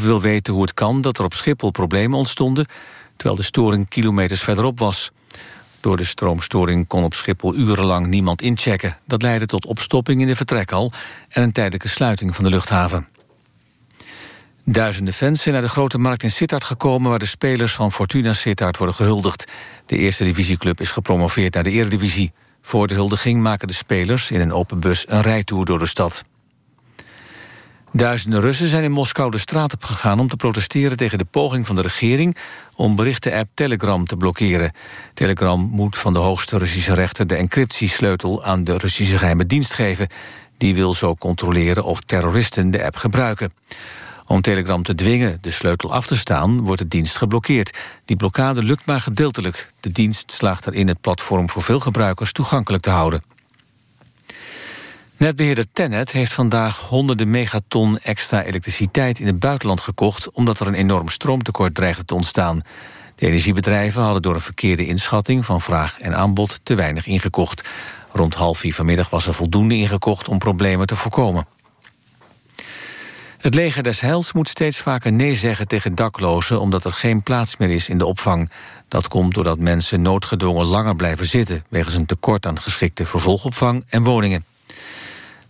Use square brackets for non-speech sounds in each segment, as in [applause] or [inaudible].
wil weten hoe het kan dat er op Schiphol problemen ontstonden... terwijl de storing kilometers verderop was. Door de stroomstoring kon op Schiphol urenlang niemand inchecken. Dat leidde tot opstopping in de vertrekhal... en een tijdelijke sluiting van de luchthaven. Duizenden fans zijn naar de grote markt in Sittard gekomen... waar de spelers van Fortuna Sittard worden gehuldigd. De eerste divisieclub is gepromoveerd naar de eredivisie. Voor de huldiging maken de spelers in een open bus een rijtour door de stad. Duizenden Russen zijn in Moskou de straat op gegaan om te protesteren tegen de poging van de regering om berichten-app Telegram te blokkeren. Telegram moet van de hoogste Russische rechter de encryptiesleutel aan de Russische geheime dienst geven. Die wil zo controleren of terroristen de app gebruiken. Om Telegram te dwingen de sleutel af te staan, wordt de dienst geblokkeerd. Die blokkade lukt maar gedeeltelijk. De dienst slaagt erin het platform voor veel gebruikers toegankelijk te houden. Netbeheerder Tennet heeft vandaag honderden megaton extra elektriciteit in het buitenland gekocht... omdat er een enorm stroomtekort dreigde te ontstaan. De energiebedrijven hadden door een verkeerde inschatting van vraag en aanbod te weinig ingekocht. Rond half vier vanmiddag was er voldoende ingekocht om problemen te voorkomen. Het leger des Heils moet steeds vaker nee zeggen tegen daklozen... omdat er geen plaats meer is in de opvang. Dat komt doordat mensen noodgedwongen langer blijven zitten... wegens een tekort aan geschikte vervolgopvang en woningen.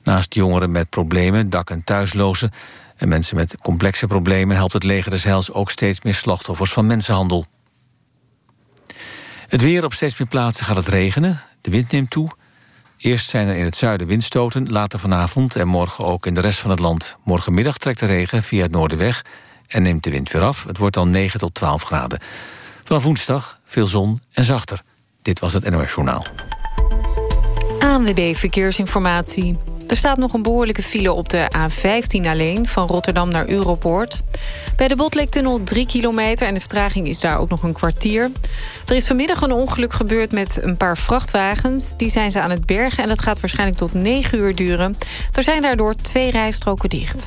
Naast jongeren met problemen, dak- en thuislozen... en mensen met complexe problemen... helpt het leger des Heils ook steeds meer slachtoffers van mensenhandel. Het weer op steeds meer plaatsen gaat het regenen. De wind neemt toe. Eerst zijn er in het zuiden windstoten, later vanavond... en morgen ook in de rest van het land. Morgenmiddag trekt de regen via het noorden weg... en neemt de wind weer af. Het wordt dan 9 tot 12 graden. Vanaf woensdag veel zon en zachter. Dit was het NOS Journaal. ANWB Verkeersinformatie. Er staat nog een behoorlijke file op de A15 alleen... van Rotterdam naar Europoort. Bij de Botlektunnel 3 kilometer en de vertraging is daar ook nog een kwartier. Er is vanmiddag een ongeluk gebeurd met een paar vrachtwagens. Die zijn ze aan het bergen en dat gaat waarschijnlijk tot 9 uur duren. Er zijn daardoor twee rijstroken dicht.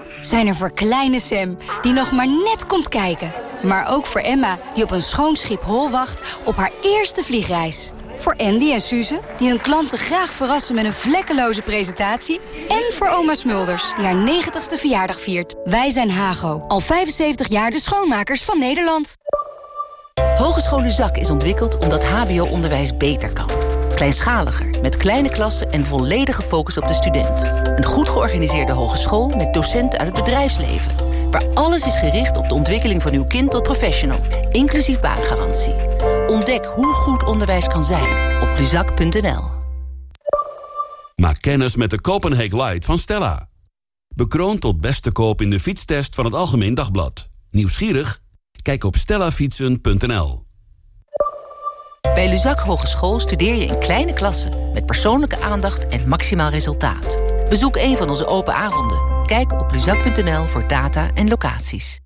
zijn er voor kleine Sam, die nog maar net komt kijken. Maar ook voor Emma, die op een schoon schip hol wacht op haar eerste vliegreis. Voor Andy en Suze, die hun klanten graag verrassen met een vlekkeloze presentatie. En voor oma Smulders, die haar 90ste verjaardag viert. Wij zijn Hago, al 75 jaar de schoonmakers van Nederland. Hogeschool Zak is ontwikkeld omdat hbo-onderwijs beter kan. Kleinschaliger, met kleine klassen en volledige focus op de student. Een goed georganiseerde hogeschool met docenten uit het bedrijfsleven. Waar alles is gericht op de ontwikkeling van uw kind tot professional. Inclusief baangarantie. Ontdek hoe goed onderwijs kan zijn op luzak.nl. Maak kennis met de Copenhagen Light van Stella. Bekroond tot beste koop in de fietstest van het Algemeen Dagblad. Nieuwsgierig? Kijk op stellafietsen.nl. Bij Luzak Hogeschool studeer je in kleine klassen... met persoonlijke aandacht en maximaal resultaat. Bezoek een van onze open avonden. Kijk op luzak.nl voor data en locaties.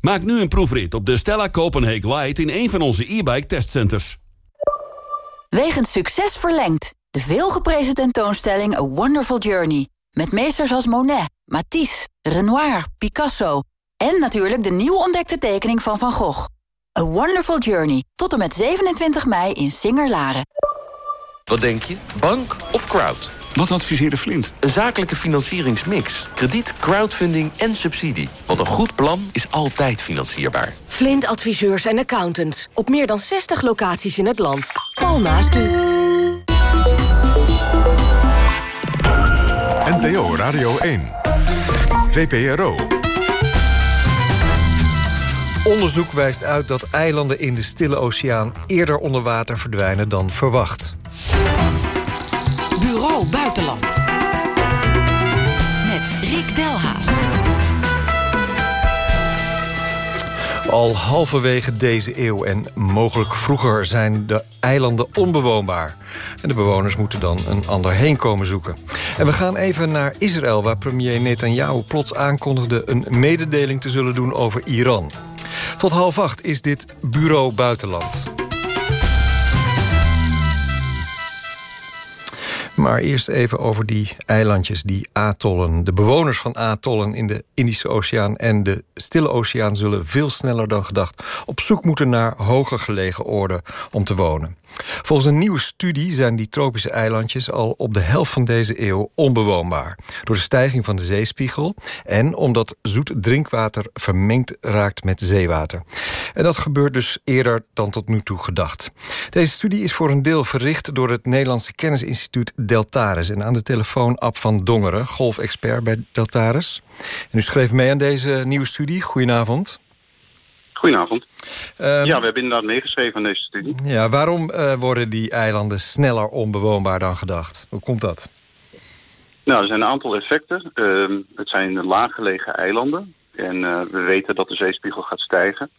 Maak nu een proefrit op de Stella Copenhagen Light... in een van onze e-bike testcenters. Wegens succes verlengd. De veelgeprezen tentoonstelling A Wonderful Journey. Met meesters als Monet, Matisse, Renoir, Picasso... en natuurlijk de nieuw ontdekte tekening van Van Gogh. A Wonderful Journey. Tot en met 27 mei in Singer-Laren. Wat denk je? Bank of crowd? Wat adviseerde Flint? Een zakelijke financieringsmix. Krediet, crowdfunding en subsidie. Want een goed plan is altijd financierbaar. Flint adviseurs en accountants. Op meer dan 60 locaties in het land. Al naast u. NPO Radio 1. VPRO. Onderzoek wijst uit dat eilanden in de Stille Oceaan... eerder onder water verdwijnen dan verwacht. Bureau Buitenland. Met Rick Delhaas. Al halverwege deze eeuw en mogelijk vroeger zijn de eilanden onbewoonbaar. En de bewoners moeten dan een ander heen komen zoeken. En we gaan even naar Israël, waar premier Netanyahu plots aankondigde... een mededeling te zullen doen over Iran. Tot half acht is dit Bureau Buitenland. Maar eerst even over die eilandjes, die atollen. De bewoners van atollen in de Indische Oceaan en de Stille Oceaan... zullen veel sneller dan gedacht op zoek moeten naar hoger gelegen oorden om te wonen. Volgens een nieuwe studie zijn die tropische eilandjes al op de helft van deze eeuw onbewoonbaar. Door de stijging van de zeespiegel en omdat zoet drinkwater vermengd raakt met zeewater. En dat gebeurt dus eerder dan tot nu toe gedacht. Deze studie is voor een deel verricht door het Nederlandse kennisinstituut Deltaris. En aan de telefoon Ab van Dongeren, golfexpert bij Deltaris. En u schreef mee aan deze nieuwe studie. Goedenavond. Goedenavond. Um, ja, we hebben inderdaad meegeschreven aan deze studie. Ja, waarom uh, worden die eilanden sneller onbewoonbaar dan gedacht? Hoe komt dat? Nou, er zijn een aantal effecten. Uh, het zijn laaggelegen eilanden. En uh, we weten dat de zeespiegel gaat stijgen.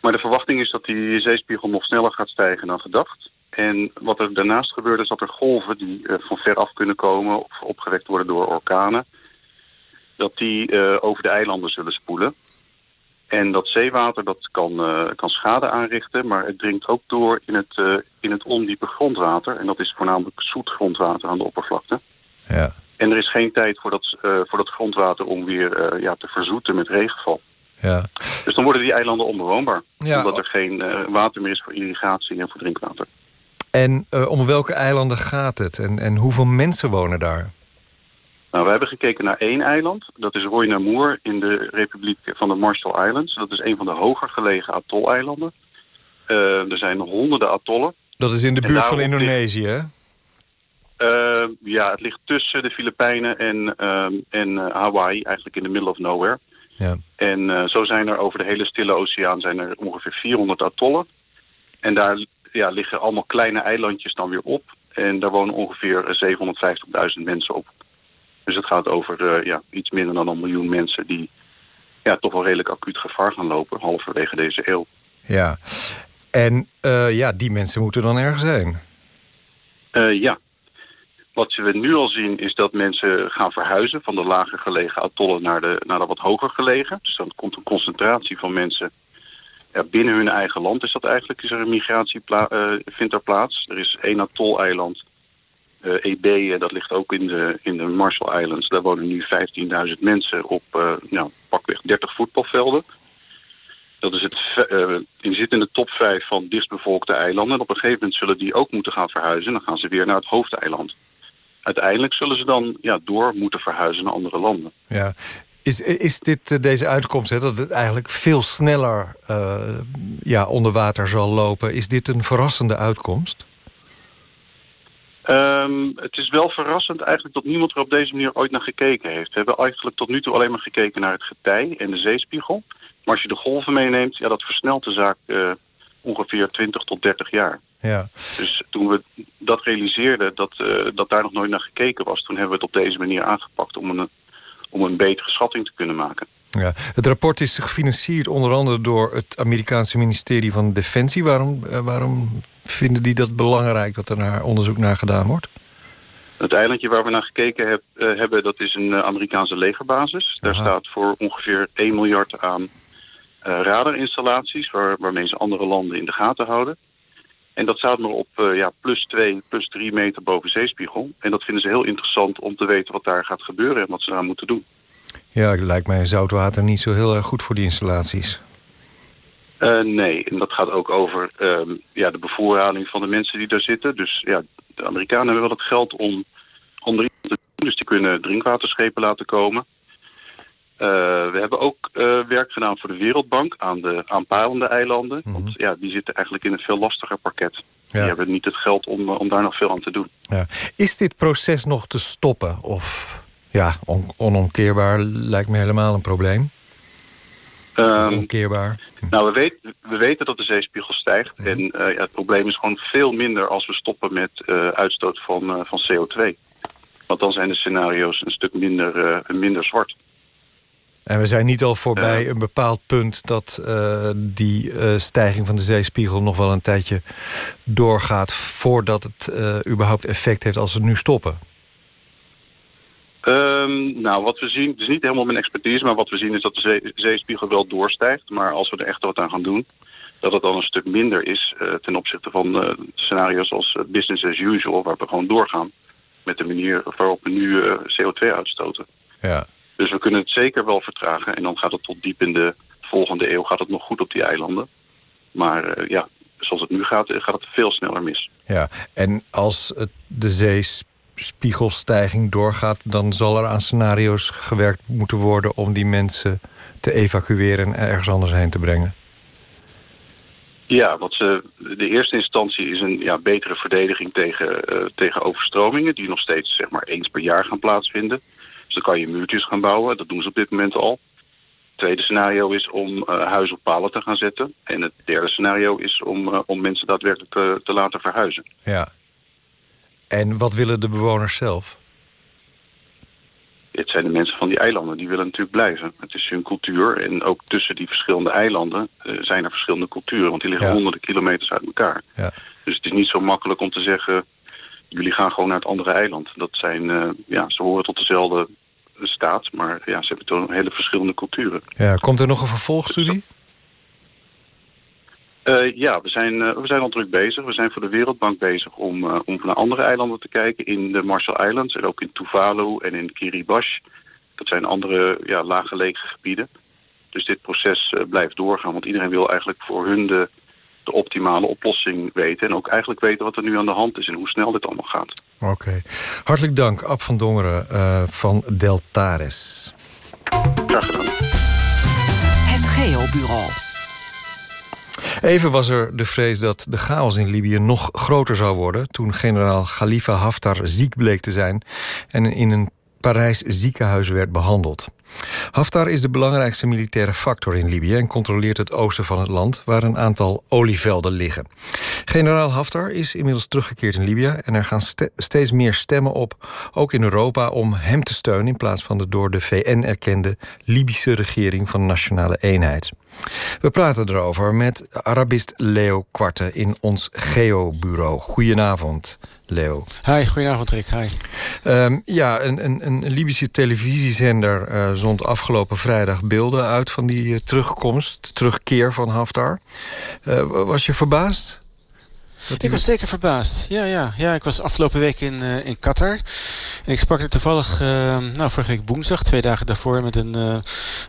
Maar de verwachting is dat die zeespiegel nog sneller gaat stijgen dan gedacht. En wat er daarnaast gebeurt is dat er golven die uh, van ver af kunnen komen... of opgewekt worden door orkanen... dat die over de eilanden zullen spoelen. En dat zeewater dat kan, uh, kan schade aanrichten, maar het dringt ook door in het, uh, in het ondiepe grondwater. En dat is voornamelijk zoet grondwater aan de oppervlakte. Ja. En er is geen tijd voor dat, uh, voor dat grondwater om weer ja, te verzoeten met regenval. Ja. Dus dan worden die eilanden onbewoonbaar. Ja. Omdat er geen water meer is voor irrigatie en voor drinkwater. En om welke eilanden gaat het? En, en hoeveel mensen wonen daar? Nou, we hebben gekeken naar één eiland. Dat is Roy Namour in de Republiek van de Marshall Islands. Dat is een van de hoger gelegen atoll-eilanden. Uh, er zijn honderden atollen. Dat is in de buurt van Indonesië, hè? Uh, ja, het ligt tussen de Filipijnen en, uh, en Hawaii, eigenlijk in the middle of nowhere. Ja. En zo zijn er over de hele Stille Oceaan zijn er ongeveer 400 atollen. En daar ja, liggen allemaal kleine eilandjes dan weer op. En daar wonen ongeveer 750.000 mensen op. Dus het gaat over uh, ja, iets minder dan een miljoen mensen... die ja, toch wel redelijk acuut gevaar gaan lopen... halverwege deze eeuw. Ja, en uh, ja, die mensen moeten dan ergens heen. Uh, ja. Wat we nu al zien is dat mensen gaan verhuizen... van de lager gelegen atollen naar de, naar de wat hoger gelegen. Dus dan komt een concentratie van mensen... Ja, binnen hun eigen land is dat eigenlijk. Is er een migratie vindt er plaats. Er is één atol-eiland uh, eh, EB, eh, dat ligt ook in de, in de Marshall Islands. Daar wonen nu 15.000 mensen op uh, nou, pakweg 30 voetbalvelden. Dat is het, uh, die zit in de top 5 van dichtbevolkte eilanden. En op een gegeven moment zullen die ook moeten gaan verhuizen. Dan gaan ze weer naar het hoofdeiland. Uiteindelijk zullen ze dan ja, door moeten verhuizen naar andere landen. Ja. Is, is dit deze uitkomst, hè, dat het eigenlijk veel sneller ja, onder water zal lopen... is dit een verrassende uitkomst? Um, het is wel verrassend eigenlijk dat niemand er op deze manier ooit naar gekeken heeft. We hebben eigenlijk tot nu toe alleen maar gekeken naar het getij en de zeespiegel. Maar als je de golven meeneemt, ja, dat versnelt de zaak uh, ongeveer 20 tot 30 jaar. Ja. Dus toen we dat realiseerden, dat, uh, dat daar nog nooit naar gekeken was... toen hebben we het op deze manier aangepakt om een, om een betere schatting te kunnen maken. Ja. Het rapport is gefinancierd onder andere door het Amerikaanse ministerie van Defensie. Waarom, uh, waarom vinden die dat belangrijk dat er naar onderzoek naar gedaan wordt? Het eilandje waar we naar gekeken heb, uh, hebben, dat is een uh, Amerikaanse legerbasis. Daar Aha. staat voor ongeveer 1 miljard aan uh, radarinstallaties... Waar, waarmee ze andere landen in de gaten houden. En dat staat maar op ja, plus 2, plus 3 meter boven zeespiegel. En dat vinden ze heel interessant om te weten wat daar gaat gebeuren... en wat ze daar moeten doen. Ja, het lijkt mij zoutwater niet zo heel erg goed voor die installaties. Uh, nee, en dat gaat ook over uh, ja, de bevoorrading van de mensen die daar zitten. Dus ja, de Amerikanen hebben wel het geld om, om erin te doen. Dus die kunnen drinkwaterschepen laten komen. Uh, we hebben ook werk gedaan voor de Wereldbank aan de aanpalende eilanden. Mm -hmm. Want ja, die zitten eigenlijk in een veel lastiger pakket. Ja. Die hebben niet het geld om, om daar nog veel aan te doen. Ja. Is dit proces nog te stoppen? Of ja, on onomkeerbaar lijkt me helemaal een probleem. Um, Onkeerbaar. Nou, we, weet, we weten dat de zeespiegel stijgt. En uh, ja, het probleem is gewoon veel minder als we stoppen met uh, uitstoot van, uh, van CO2. Want dan zijn de scenario's een stuk minder, minder zwart. En we zijn niet al voorbij een bepaald punt... dat die stijging van de zeespiegel nog wel een tijdje doorgaat... voordat het überhaupt effect heeft als we nu stoppen? Um, nou, wat we zien, het is niet helemaal mijn expertise... maar wat we zien is dat de zee, zeespiegel wel doorstijgt. Maar als we er echt wat aan gaan doen... dat het dan een stuk minder is ten opzichte van scenario's als business as usual... waar we gewoon doorgaan met de manier waarop we nu CO2 uitstoten. Ja. Dus we kunnen het zeker wel vertragen. En dan gaat het tot diep in de volgende eeuw gaat het nog goed op die eilanden. Maar ja, zoals het nu gaat, gaat het veel sneller mis. Ja, en als het de zeespiegelstijging doorgaat... dan zal er aan scenario's gewerkt moeten worden... om die mensen te evacueren en ergens anders heen te brengen. Ja, wat ze, de eerste instantie is een ja, betere verdediging tegen, uh, tegen overstromingen... die nog steeds zeg maar, eens per jaar gaan plaatsvinden... Dus dan kan je muurtjes gaan bouwen. Dat doen ze op dit moment al. Het tweede scenario is om uh, huizen op palen te gaan zetten. En het derde scenario is om, uh, om mensen daadwerkelijk te, te laten verhuizen. Ja. En wat willen de bewoners zelf? Het zijn de mensen van die eilanden, die willen natuurlijk blijven. Het is hun cultuur en ook tussen die verschillende eilanden uh, zijn er verschillende culturen. Want die liggen ja. honderden kilometers uit elkaar. Ja. Dus het is niet zo makkelijk om te zeggen... jullie gaan gewoon naar het andere eiland. Dat zijn, uh, ja, ze horen tot dezelfde staat. Maar ja, ze hebben toch hele verschillende culturen. Ja, komt er nog een vervolgstudie? Uh, ja, we zijn, uh, we zijn al druk bezig. We zijn voor de Wereldbank bezig om, uh, om naar andere eilanden te kijken. In de Marshall Islands en ook in Tuvalu en in Kiribati. Dat zijn andere ja, laaggelegen gebieden. Dus dit proces blijft doorgaan. Want iedereen wil eigenlijk voor hun de, de optimale oplossing weten. En ook eigenlijk weten wat er nu aan de hand is en hoe snel dit allemaal gaat. Oké. Okay. Hartelijk dank, Ab van Dongeren uh, van Deltares. Graag gedaan. Het Geobureau. Even was er de vrees dat de chaos in Libië nog groter zou worden... toen generaal Khalifa Haftar ziek bleek te zijn... en in een Parijs ziekenhuis werd behandeld. Haftar is de belangrijkste militaire factor in Libië... en controleert het oosten van het land, waar een aantal olievelden liggen. Generaal Haftar is inmiddels teruggekeerd in Libië... en er gaan ste steeds meer stemmen op, ook in Europa... om hem te steunen in plaats van de door de VN erkende... Libische regering van Nationale Eenheid. We praten erover met Arabist Leo Kwarte in ons Geobureau. Goedenavond, Leo. Hi, goedenavond Rick. Hi. Um, ja, een, een, een, Libische televisiezender uh, zond afgelopen vrijdag beelden uit... van die uh, terugkomst, terugkeer van Haftar. Uh, was je verbaasd? Ik was zeker verbaasd. Ja, ja, ja, ik was afgelopen week in, uh, in Qatar. En ik sprak er toevallig, uh, nou, vorige week woensdag, twee dagen daarvoor... met een, uh,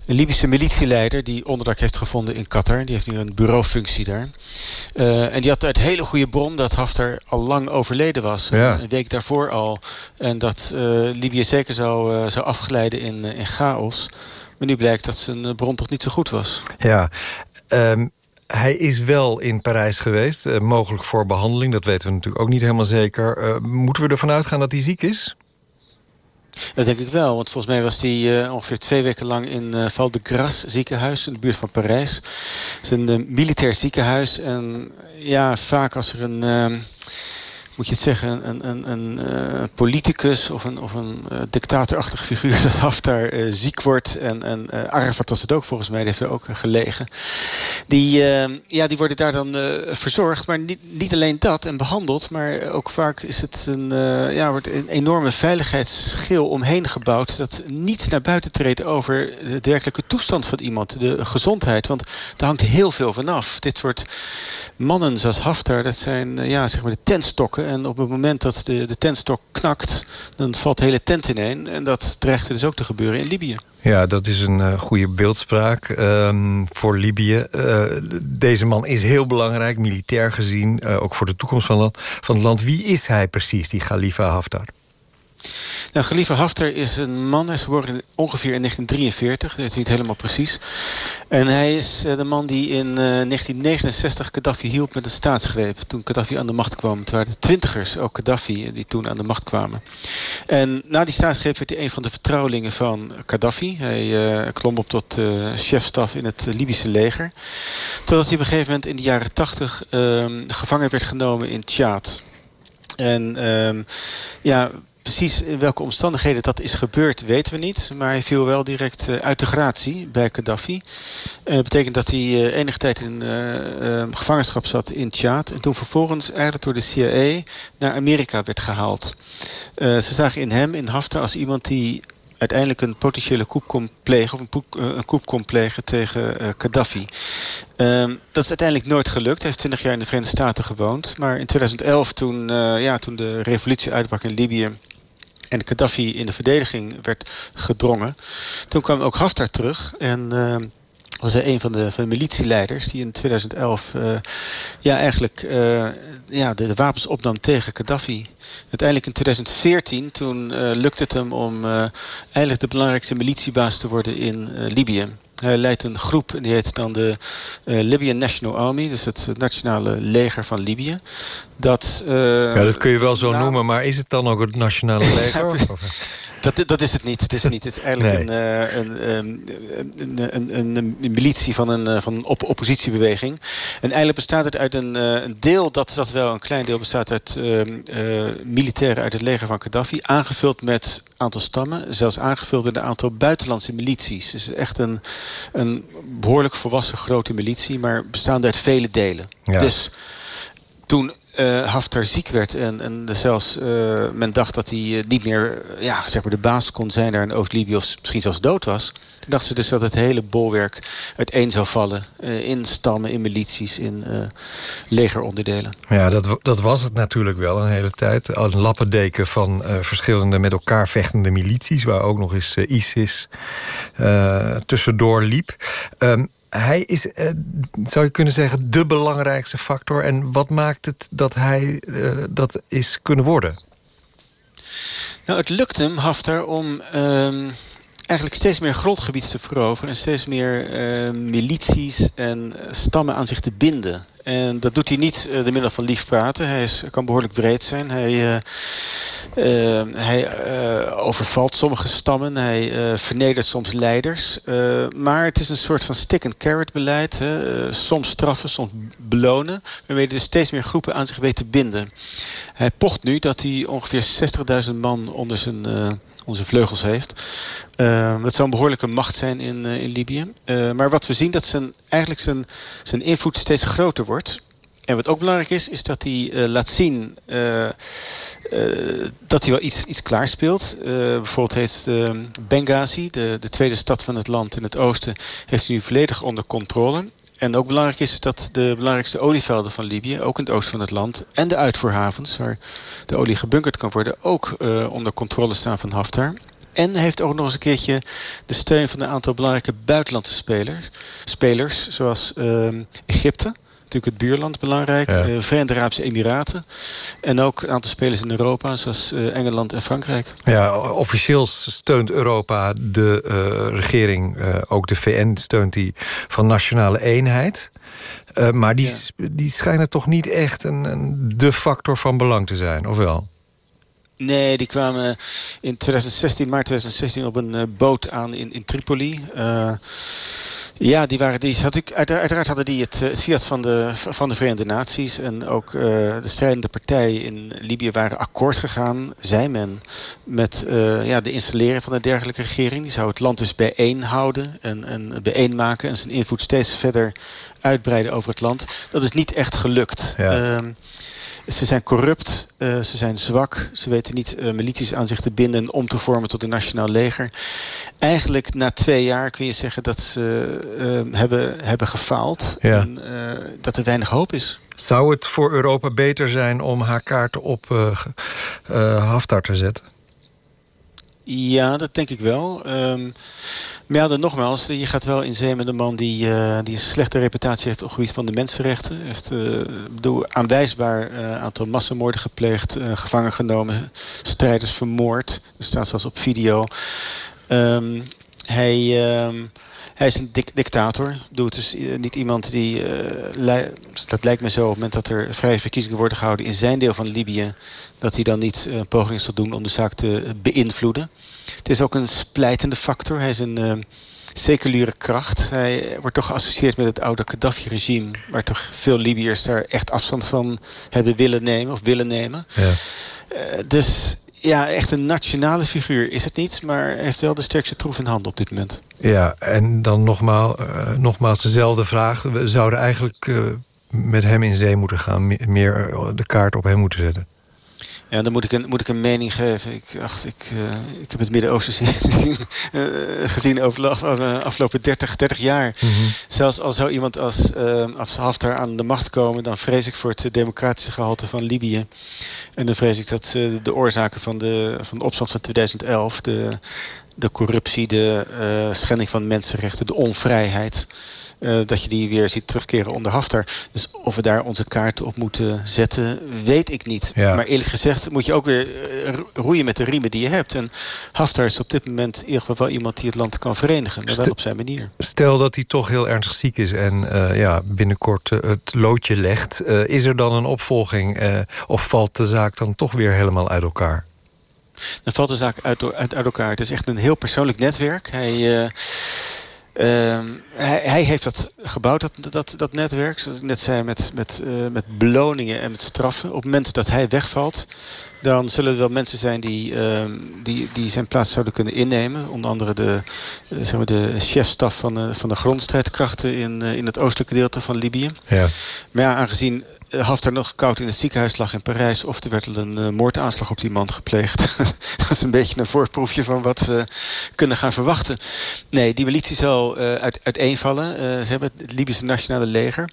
een Libische militieleider die onderdak heeft gevonden in Qatar. Die heeft nu een bureaufunctie daar. en die had uit hele goede bron dat Haftar al lang overleden was. Ja. Een week daarvoor al. En dat Libië zeker zou, zou afglijden in, in chaos. Maar nu blijkt dat zijn bron toch niet zo goed was. Ja, um hij is wel in Parijs geweest, uh, mogelijk voor behandeling. Dat weten we natuurlijk ook niet helemaal zeker. Uh, moeten we ervan uitgaan dat hij ziek is? Dat denk ik wel, want volgens mij was hij uh, ongeveer twee weken lang in uh, Val de Grace ziekenhuis in de buurt van Parijs. Het is een militair ziekenhuis en ja, vaak als er een moet je het zeggen, een, een, een uh, politicus of een, of een uh, dictatorachtig figuur [laughs] dat Haftar uh, ziek wordt. En, en Arafat was het ook volgens mij, die heeft er ook gelegen. Die, ja, die worden daar dan verzorgd, maar niet, niet alleen dat en behandeld. Maar ook vaak is het een, ja, wordt een enorme veiligheidsschil omheen gebouwd. Dat niet naar buiten treedt over de werkelijke toestand van iemand. De gezondheid, want daar hangt heel veel vanaf. Dit soort mannen zoals Haftar, dat zijn ja, zeg maar de tentstokken en op het moment dat de, de tentstok knakt... dan valt de hele tent ineen. En dat dreigt dus ook te gebeuren in Libië. Ja, dat is een uh, goede beeldspraak um, voor Libië. Uh, deze man is heel belangrijk, militair gezien. Uh, ook voor de toekomst van, van het land. Wie is hij precies, die Khalifa Haftar? Nou, Khalifa Haftar is een man, hij is geboren ongeveer in 1943, dat is niet helemaal precies. En hij is uh, de man die in uh, 1969 Gaddafi hielp met een staatsgreep. Toen Gaddafi aan de macht kwam. Het waren de twintigers, ook Gaddafi, die toen aan de macht kwamen. En na die staatsgreep werd hij een van de vertrouwelingen van Gaddafi. Hij uh, klom op tot chefstaf in het Libische leger. Totdat hij op een gegeven moment in de jaren 80 gevangen werd genomen in Tjaad. En um, ja, precies in welke omstandigheden dat is gebeurd, weten we niet. Maar hij viel wel direct uit de gratie bij Gaddafi. Dat betekent dat hij enige tijd in gevangenschap zat in Tjaad. En toen vervolgens eigenlijk door de CIA naar Amerika werd gehaald. ze zagen in hem, in Haftar, als iemand die uiteindelijk een potentiële koep kon plegen... of een, eh, koep kon plegen tegen Gaddafi. Um, dat is uiteindelijk nooit gelukt. Hij heeft twintig jaar in de Verenigde Staten gewoond. Maar in 2011, toen, ja, toen de revolutie uitbrak in Libië en Gaddafi in de verdediging werd gedrongen. Toen kwam ook Haftar terug en uh, was hij een van de, van de militieleiders die in 2011 uh, ja, eigenlijk uh, ja, de, de, wapens opnam tegen Gaddafi. Uiteindelijk in 2014 toen uh, lukte het hem om eigenlijk de belangrijkste militiebaas te worden in Libië. Hij leidt een groep, die heet dan de uh, Libyan National Army. Dus het nationale leger van Libië. Dat, uh, ja, dat kun je wel zo nou, noemen, maar is het dan ook het nationale [laughs] leger? Dat, dat is het niet. Het is, niet. Het is eigenlijk nee. een, een, een, een, een, militie van een, van een op oppositiebeweging. En eigenlijk bestaat het uit een, een deel, dat, dat wel een klein deel bestaat uit uh, uh, militairen uit het leger van Gaddafi. Aangevuld met aantal stammen. Zelfs aangevuld met een aantal buitenlandse milities. Dus echt een, een behoorlijk volwassen grote militie. Maar bestaande uit vele delen. Ja. Dus toen uh, Haftar ziek werd en, en zelfs uh, men dacht dat hij uh, niet meer ja, zeg maar de baas kon zijn daar in Oost-Libië of misschien zelfs dood was. Toen dachten ze dus dat het hele bolwerk uiteen zou vallen in stammen, in milities, in legeronderdelen. Ja, dat, dat was het natuurlijk wel een hele tijd. Een lappendeken van verschillende met elkaar vechtende milities, waar ook nog eens ISIS tussendoor liep. Um, hij is, uh, zou je kunnen zeggen, de belangrijkste factor. En wat maakt het dat hij uh, dat is kunnen worden? Nou, het lukt hem, Haftar, om um, eigenlijk steeds meer grondgebied te veroveren... en steeds meer uh, milities en stammen aan zich te binden. En dat doet hij niet uh, door middel van lief praten. Hij is, kan behoorlijk wreed zijn. Hij, hij overvalt sommige stammen. Hij vernedert soms leiders. maar het is een soort van stick-and-carrot beleid. Soms straffen, soms belonen. Waarmee hij dus steeds meer groepen aan zich weet te binden. Hij pocht nu dat hij ongeveer 60.000 man onder zijn onze vleugels heeft. Dat zou een behoorlijke macht zijn in, in Libië. Maar wat we zien, dat zijn, eigenlijk zijn, zijn invloed steeds groter wordt. En wat ook belangrijk is, is dat hij laat zien dat hij wel iets, iets klaarspeelt. bijvoorbeeld heeft Benghazi, de, de tweede stad van het land in het oosten, heeft hij nu volledig onder controle. En ook belangrijk is dat de belangrijkste olievelden van Libië, ook in het oosten van het land, en de uitvoerhavens, waar de olie gebunkerd kan worden, ook onder controle staan van Haftar. En heeft ook nog eens een keertje de steun van een aantal belangrijke buitenlandse spelers, spelers zoals uh, Egypte, natuurlijk het buurland belangrijk. Ja. Uh, Verenigde Arabische Emiraten. En ook een aantal spelers in Europa, zoals uh, Engeland en Frankrijk. Ja, officieel steunt Europa de uh, regering, ook de VN steunt die van nationale eenheid. maar die, ja. die schijnen toch niet echt een, een, de factor van belang te zijn, of wel? Nee, die kwamen in 2016, maart 2016 op een boot aan in, in Tripoli. Ja, die waren, die had ik, uiteraard hadden die het, het fiat van de, van de Verenigde Naties. En ook uh, de strijdende partijen in Libië waren akkoord gegaan, zei men, met uh, ja, de installeren van een dergelijke regering. Die zou het land dus bijeen houden en, en bijeen maken en zijn invloed steeds verder uitbreiden over het land. Dat is niet echt gelukt. Ja. Uh, ze zijn corrupt, uh, ze zijn zwak. Ze weten niet uh, milities aan zich te binden en om te vormen tot een nationaal leger. Eigenlijk na twee jaar kun je zeggen dat ze uh, hebben, hebben gefaald. Ja. En dat er weinig hoop is. Zou het voor Europa beter zijn om haar kaarten op Haftar te zetten? Ja, dat denk ik wel. Um, maar ja, dan nogmaals, je gaat wel in zee met een man die, uh, die een slechte reputatie heeft op het gebied van de mensenrechten. Heeft uh, aanwijsbaar uh, aantal massamoorden gepleegd, gevangen genomen, strijders vermoord. Dat staat zelfs op video. Um, hij... Um, hij is een dik dictator. Het is niet iemand die... Uh, dat lijkt me zo op het moment dat er vrije verkiezingen worden gehouden... in zijn deel van Libië... dat hij dan niet een poging zal doen om de zaak te beïnvloeden. Het is ook een splijtende factor. Hij is een uh, seculiere kracht. Hij wordt toch geassocieerd met het oude Gaddafi-regime... waar toch veel Libiërs daar echt afstand van hebben willen nemen of willen nemen. Ja. Dus ja, echt een nationale figuur is het niet... maar heeft wel de sterkste troef in handen op dit moment. Ja, en dan nogmaals, uh, nogmaals dezelfde vraag. We zouden eigenlijk uh, met hem in zee moeten gaan. Meer de kaart op hem moeten zetten. Ja, dan moet ik een, moet ik een mening geven. Ik, ach, ik, uh, ik heb het Midden-Oosten [laughs] gezien, uh, gezien over de af, uh, afgelopen 30, 30 jaar. Mm -hmm. Zelfs al zou iemand als, als Haftar aan de macht komen... dan vrees ik voor het democratische gehalte van Libië. En dan vrees ik dat de oorzaken van de, van de opstand van 2011... de, de corruptie, de schending van mensenrechten, de onvrijheid... Uh, dat je die weer ziet terugkeren onder Haftar. Dus of we daar onze kaarten op moeten zetten, weet ik niet. Ja. Maar eerlijk gezegd moet je ook weer uh, roeien met de riemen die je hebt. En Haftar is op dit moment in ieder geval wel iemand die het land kan verenigen. Maar wel op zijn manier. Stel dat hij toch heel ernstig ziek is en uh, ja, binnenkort het loodje legt. is er dan een opvolging of valt de zaak dan toch weer helemaal uit elkaar? Dan valt de zaak uit, uit, uit elkaar. Het is echt een heel persoonlijk netwerk. Hij... Uh, hij, hij, heeft dat gebouwd, dat, dat, dat netwerk. Zoals ik net zei, met, met, uh, met beloningen en met straffen. Op het moment dat hij wegvalt... dan zullen er wel mensen zijn die, uh, die, die zijn plaats zouden kunnen innemen. Onder andere de, uh, zeg maar de chefstaf van, van de grondstrijdkrachten... in, in het oostelijke gedeelte van Libië. Ja. Maar ja, aangezien Haftar nog koud in het ziekenhuis lag in Parijs... of er werd een uh, moordaanslag op die man gepleegd. [laughs] dat is een beetje een voorproefje van wat we kunnen gaan verwachten. Nee, die militie zal uh, uit, uiteenvallen. Ze hebben het Libische nationale leger.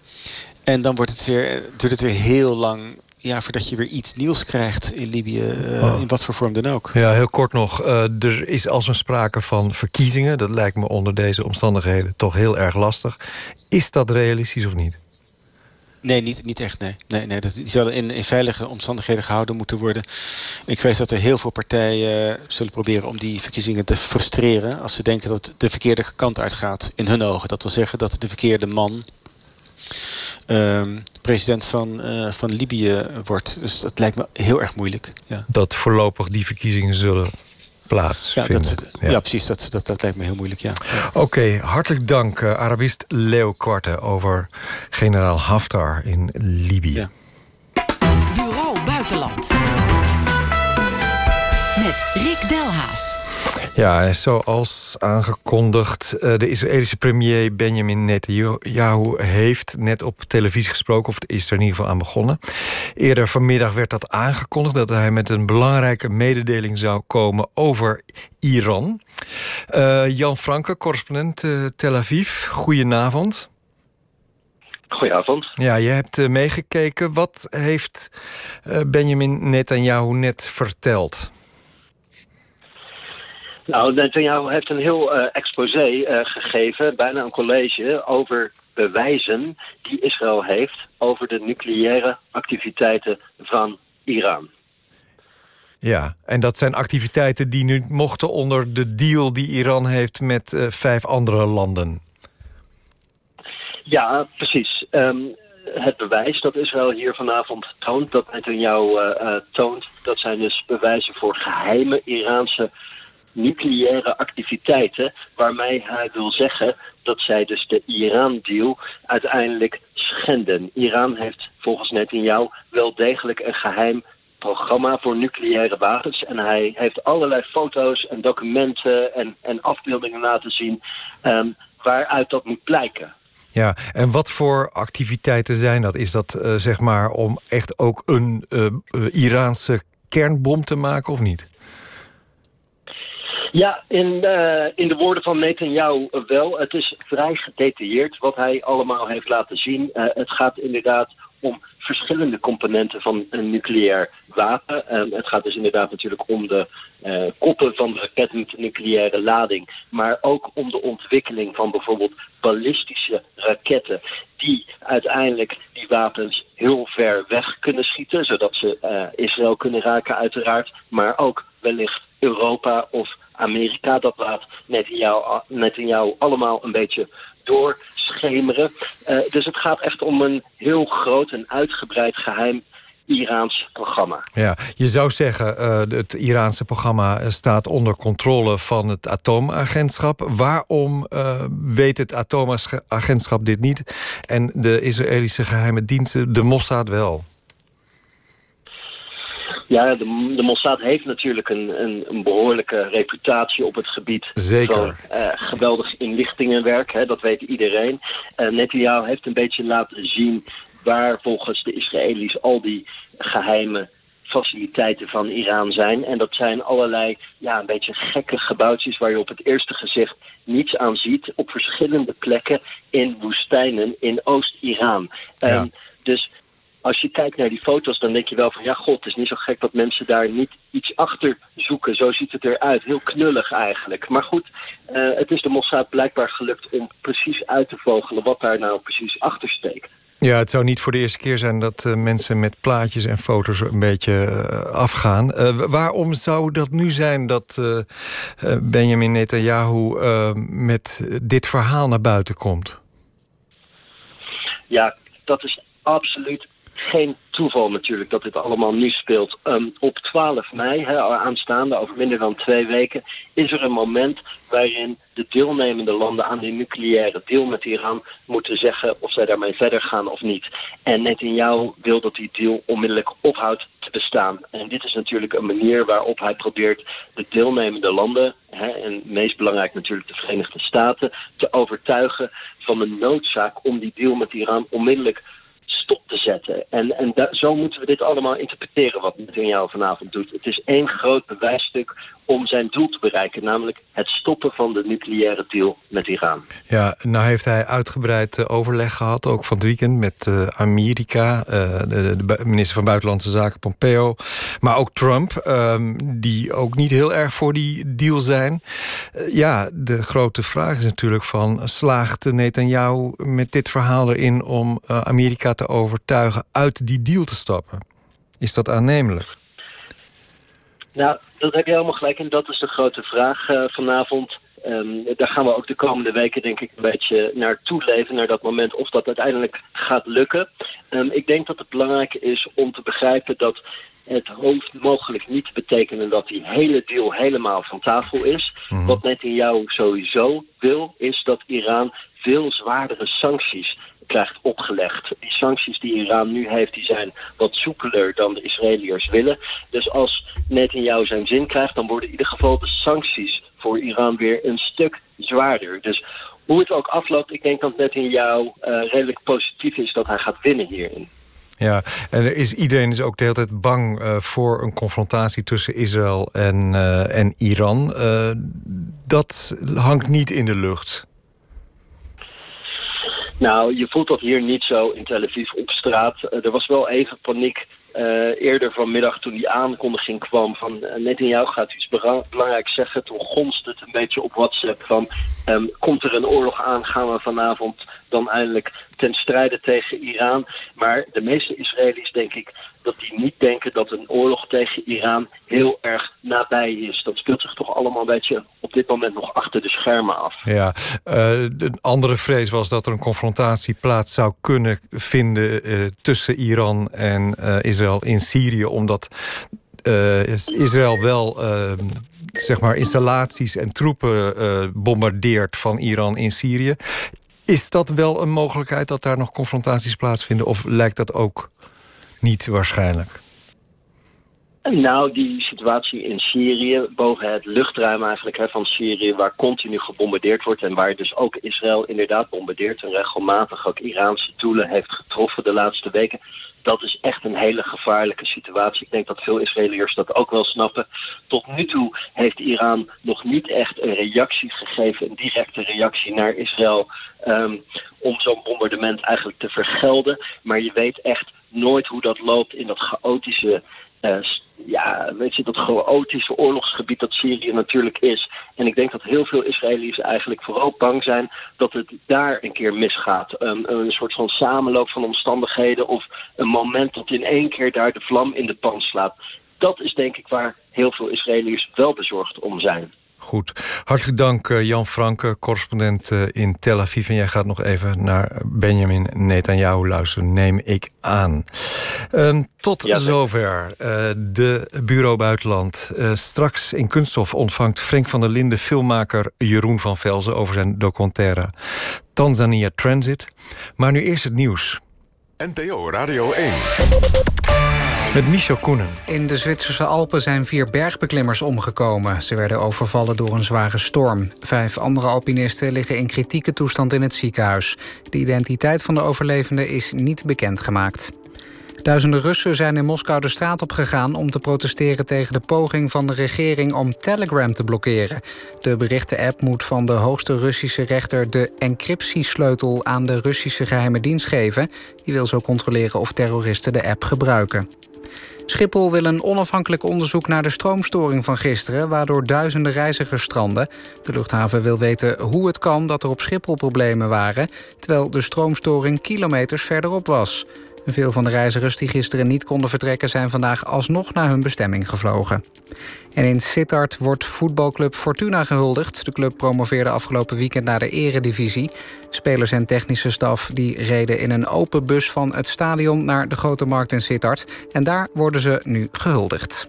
En dan wordt het weer, duurt het weer heel lang ja, voordat je weer iets nieuws krijgt in Libië, uh, oh. in wat voor vorm dan ook. Ja, heel kort nog. Uh, er is als een sprake van verkiezingen. Dat lijkt me onder deze omstandigheden toch heel erg lastig. Is dat realistisch of niet? Nee, niet, niet echt. Nee. Nee, nee, dat, die zullen in, in veilige omstandigheden gehouden moeten worden. Ik weet dat er heel veel partijen uh, zullen proberen om die verkiezingen te frustreren. Als ze denken dat de verkeerde kant uitgaat in hun ogen. Dat wil zeggen dat de verkeerde man uh, president van, uh, van Libië wordt. Dus dat lijkt me heel erg moeilijk. Ja. Dat voorlopig die verkiezingen zullen plaats ja, dat, ja. ja, precies. Dat, dat, dat lijkt me heel moeilijk, ja. Oké, okay, hartelijk dank, uh, Arabist Leo Korte... over generaal Haftar in Libië. Ja. Bureau Buitenland. Met Rick Delhaas. Ja, zoals aangekondigd, de Israëlische premier Benjamin Netanyahu heeft net op televisie gesproken, of is er in ieder geval aan begonnen. Eerder vanmiddag werd dat aangekondigd, dat hij met een belangrijke mededeling zou komen over Iran. Uh, Jan Franke, correspondent uh, Tel Aviv, goedenavond. Goedenavond. Ja, je hebt uh, meegekeken. Wat heeft Benjamin Netanyahu net verteld? Nou, Netanyahu heeft een heel uh, exposé uh, gegeven, bijna een college, over bewijzen die Israël heeft over de nucleaire activiteiten van Iran. Ja, en dat zijn activiteiten die nu mochten onder de deal die Iran heeft met uh, vijf andere landen. Ja, precies. Um, het bewijs dat Israël hier vanavond toont, dat Netanyahu toont, dat zijn dus bewijzen voor geheime Iraanse nucleaire activiteiten... waarmee hij wil zeggen dat zij dus de Iran-deal uiteindelijk schenden. Iran heeft volgens Netanyahu wel degelijk een geheim programma voor nucleaire wapens. En hij heeft allerlei foto's en documenten en, en afbeeldingen laten zien... Um, waaruit dat moet blijken. Ja, en wat voor activiteiten zijn dat? Is dat uh, zeg maar om echt ook een uh, Iraanse kernbom te maken of niet? Ja, in, uh, in de woorden van Netanyahu wel. Het is vrij gedetailleerd wat hij allemaal heeft laten zien. Uh, het gaat inderdaad om verschillende componenten van een nucleair wapen. Het gaat dus inderdaad natuurlijk om de uh, koppen van de raket met nucleaire lading. Maar ook om de ontwikkeling van bijvoorbeeld ballistische raketten. Die uiteindelijk die wapens heel ver weg kunnen schieten. Zodat ze Israël kunnen raken uiteraard. Maar ook wellicht Europa of Amerika. Dat laat Netanyahu, Netanyahu allemaal een beetje doorschemeren. Uh, dus het gaat echt om een heel groot en uitgebreid geheim Iraans programma. Ja, je zou zeggen, uh, het Iraanse programma staat onder controle van het atoomagentschap. Waarom weet het atoomagentschap dit niet en de Israëlische geheime diensten, de Mossad wel? Ja, de, de Mossad heeft natuurlijk een, een, een, behoorlijke reputatie op het gebied Zeker. van uh, geweldig inlichtingenwerk. Hè, dat weet iedereen. Uh, Netanyahu heeft een beetje laten zien waar volgens de Israëli's al die geheime faciliteiten van Iran zijn. En dat zijn allerlei ja, een beetje gekke gebouwtjes waar je op het eerste gezicht niets aan ziet. Op verschillende plekken in woestijnen in Oost-Iran. Ja. Um, dus als je kijkt naar die foto's, dan denk je wel van... ja, god, het is niet zo gek dat mensen daar niet iets achter zoeken. Zo ziet het eruit. Heel knullig eigenlijk. Maar goed, uh, het is de Mossad blijkbaar gelukt om precies uit te vogelen... wat daar nou precies achter steekt. Ja, het zou niet voor de eerste keer zijn dat uh, mensen met plaatjes en foto's een beetje uh, afgaan. Uh, waarom zou dat nu zijn dat Benjamin Netanyahu met dit verhaal naar buiten komt? Ja, dat is absoluut geen toeval natuurlijk dat dit allemaal nu speelt. Um, op 12 mei, he, aanstaande, over minder dan twee weken... is er een moment waarin de deelnemende landen aan die nucleaire deal met Iran... moeten zeggen of zij daarmee verder gaan of niet. En Netanyahu wil dat die deal onmiddellijk ophoudt te bestaan. En dit is natuurlijk een manier waarop hij probeert de deelnemende landen... En meest belangrijk natuurlijk de Verenigde Staten... te overtuigen van de noodzaak om die deal met Iran onmiddellijk stop te En, en zo moeten we dit allemaal interpreteren wat Netanyahu vanavond doet. Het is één groot bewijsstuk om zijn doel te bereiken, namelijk het stoppen van de nucleaire deal met Iran. Ja, nou heeft hij uitgebreid uh, overleg gehad, ook van het weekend, met uh, Amerika, uh, de, minister van Buitenlandse Zaken Pompeo, maar ook Trump, um, die ook niet heel erg voor die deal zijn. ja, de grote vraag is natuurlijk van, slaagt Netanyahu met dit verhaal erin om Amerika te overtuigen uit die deal te stappen? Is dat aannemelijk? Nou, dat heb je helemaal gelijk en dat is de grote vraag uh, vanavond. Um, daar gaan we ook de komende weken denk ik een beetje naartoe leven, naar dat moment of dat uiteindelijk gaat lukken. Um, ik denk dat het belangrijk is om te begrijpen dat het hoeft mogelijk niet betekenen dat die hele deal helemaal van tafel is. Mm-hmm. Wat Netanyahu sowieso wil, is dat Iran veel zwaardere sancties krijgt opgelegd. Die sancties die Iran nu heeft, die zijn wat soepeler dan de Israëliërs willen. Dus als Netanyahu zijn zin krijgt, dan worden in ieder geval de sancties voor Iran weer een stuk zwaarder. Dus hoe het ook afloopt, ik denk dat Netanyahu uh, redelijk positief is dat hij gaat winnen hierin. Ja, en er is, iedereen is ook de hele tijd bang uh, voor een confrontatie tussen Israël en, uh, en Iran. Dat hangt niet in de lucht. Nou, je voelt dat hier niet zo in Tel Aviv op straat. Uh, er was wel even paniek uh, eerder vanmiddag toen die aankondiging kwam van uh, Netanyahu gaat iets belangrijks zeggen. Toen gonste het een beetje op WhatsApp van um, komt er een oorlog aan, gaan we vanavond dan eindelijk ten strijde tegen Iran. Maar de meeste Israëli's denk ik dat die niet denken dat een oorlog tegen Iran heel erg nabij is. Dat speelt zich toch allemaal een beetje op dit moment nog achter de schermen af. Ja, uh, de andere vrees was dat er een confrontatie plaats zou kunnen vinden uh, tussen Iran en uh, Israël in Syrië, omdat Israël wel zeg maar installaties en troepen bombardeert van Iran in Syrië. Is dat wel een mogelijkheid dat daar nog confrontaties plaatsvinden? Of lijkt dat ook niet waarschijnlijk? Nou, die situatie in Syrië, boven het luchtruim eigenlijk hè, van Syrië... waar continu gebombardeerd wordt en waar dus ook Israël inderdaad bombardeert... en regelmatig ook Iraanse doelen heeft getroffen de laatste weken... dat is echt een hele gevaarlijke situatie. Ik denk dat veel Israëliërs dat ook wel snappen. Tot nu toe heeft Iran nog niet echt een reactie gegeven... een directe reactie naar Israël... Um, om zo'n bombardement eigenlijk te vergelden. Maar je weet echt nooit hoe dat loopt in dat chaotische... Uh, ja, weet je, dat chaotische oorlogsgebied dat Syrië natuurlijk is. En ik denk dat heel veel Israëli's eigenlijk vooral bang zijn dat het daar een keer misgaat. Um, een soort van samenloop van omstandigheden of een moment dat in één keer daar de vlam in de pan slaat. Dat is denk ik waar heel veel Israëliërs wel bezorgd om zijn. Goed. Hartelijk dank uh, Jan Franke, correspondent uh, in Tel Aviv. En jij gaat nog even naar Benjamin Netanyahu luisteren, neem ik aan. Uh, tot ja, zover uh, de Bureau Buitenland. straks in Kunststof ontvangt Frank van der Linden filmmaker Jeroen van Velzen... over zijn documentaire Tanzania Transit. Maar nu eerst het nieuws. NPO Radio 1. Met Michel Koenen. In de Zwitserse Alpen zijn vier bergbeklimmers omgekomen. Ze werden overvallen door een zware storm. Vijf andere alpinisten liggen in kritieke toestand in het ziekenhuis. De identiteit van de overlevenden is niet bekendgemaakt. Duizenden Russen zijn in Moskou de straat op gegaan om te protesteren tegen de poging van de regering om Telegram te blokkeren. De berichtenapp moet van de hoogste Russische rechter de encryptiesleutel aan de Russische geheime dienst geven. Die wil zo controleren of terroristen de app gebruiken. Schiphol wil een onafhankelijk onderzoek naar de stroomstoring van gisteren... waardoor duizenden reizigers stranden. De luchthaven wil weten hoe het kan dat er op Schiphol problemen waren... terwijl de stroomstoring kilometers verderop was. Veel van de reizigers die gisteren niet konden vertrekken... zijn vandaag alsnog naar hun bestemming gevlogen. En in Sittard wordt voetbalclub Fortuna gehuldigd. De club promoveerde afgelopen weekend naar de eredivisie. Spelers en technische staf die reden in een open bus van het stadion... naar de Grote Markt in Sittard. En daar worden ze nu gehuldigd.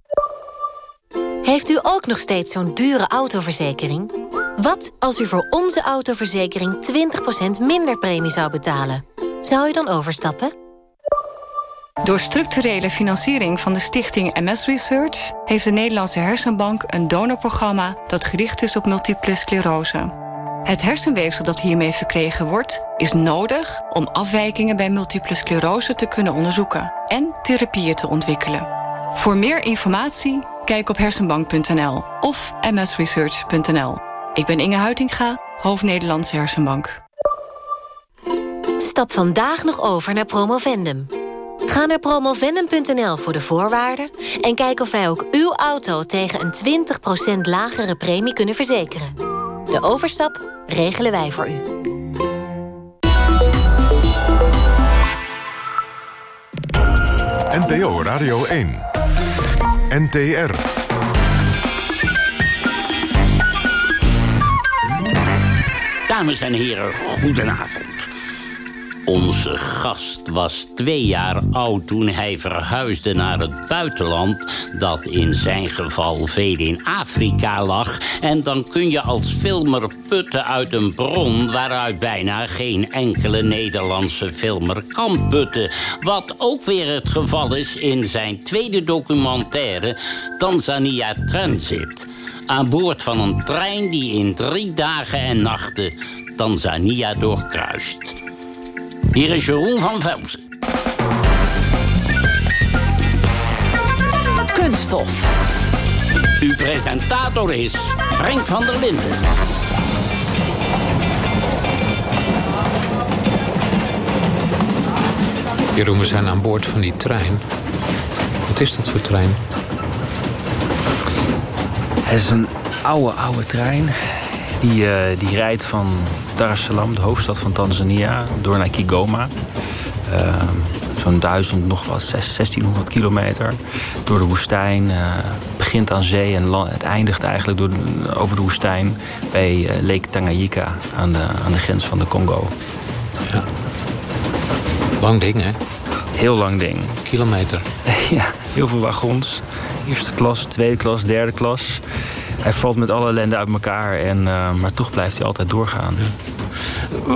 Heeft u ook nog steeds zo'n dure autoverzekering? Wat als u voor onze autoverzekering 20% minder premie zou betalen? Zou u dan overstappen? Door structurele financiering van de stichting MS Research... heeft de Nederlandse Hersenbank een donorprogramma... dat gericht is op multiple sclerose. Het hersenweefsel dat hiermee verkregen wordt... is nodig om afwijkingen bij multiple sclerose te kunnen onderzoeken... en therapieën te ontwikkelen. Voor meer informatie, kijk op hersenbank.nl of msresearch.nl. Ik ben Inge Huitinga, hoofd Nederlandse Hersenbank. Stap vandaag nog over naar Promovendum. Ga naar promovendum.nl voor de voorwaarden... en kijk of wij ook uw auto tegen een 20% lagere premie kunnen verzekeren. De overstap regelen wij voor u. NPO Radio 1. NTR. Dames en heren, goedenavond. Onze gast was twee jaar oud toen hij verhuisde naar het buitenland... dat in zijn geval veel in Afrika lag. En dan kun je als filmer putten uit een bron... waaruit bijna geen enkele Nederlandse filmer kan putten. Wat ook weer het geval is in zijn tweede documentaire... Tanzania Transit aan boord van een trein die in drie dagen en nachten Tanzania doorkruist. Hier is Jeroen van Velsen. Kunststof. Uw presentator is Frank van der Linden. Jeroen, we zijn aan boord van die trein. Wat is dat voor trein? Het is een oude, oude trein. Die, uh, die rijdt van Dar es Salaam, de hoofdstad van Tanzania, door naar Kigoma. Uh, Zo'n duizend, nog wat, 1600 kilometer. Door de woestijn. Uh, begint aan zee en het eindigt eigenlijk door, over de woestijn bij Lake Tanganyika aan de, aan de grens van de Congo. Ja. Lang ding, hè? Heel lang ding. Kilometer. [laughs] ja, heel veel wagons. Eerste klas, tweede klas, derde klas. Hij valt met alle ellende uit elkaar, en, uh, maar toch blijft hij altijd doorgaan.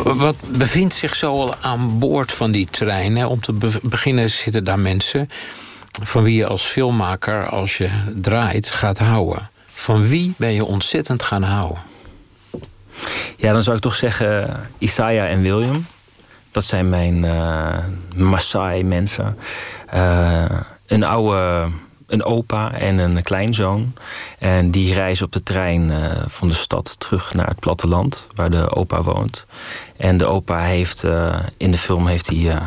Wat bevindt zich zo al aan boord van die trein? Hè? Om te be beginnen zitten daar mensen van wie je als filmmaker, als je draait, gaat houden. Van wie ben je ontzettend gaan houden? Ja, dan zou ik toch zeggen Isaiah en William. Dat zijn mijn uh, Maasai-mensen. Uh, een oude een opa en een kleinzoon. En die reizen op de trein uh, van de stad terug naar het platteland, waar de opa woont. En de opa heeft in de film heeft hij.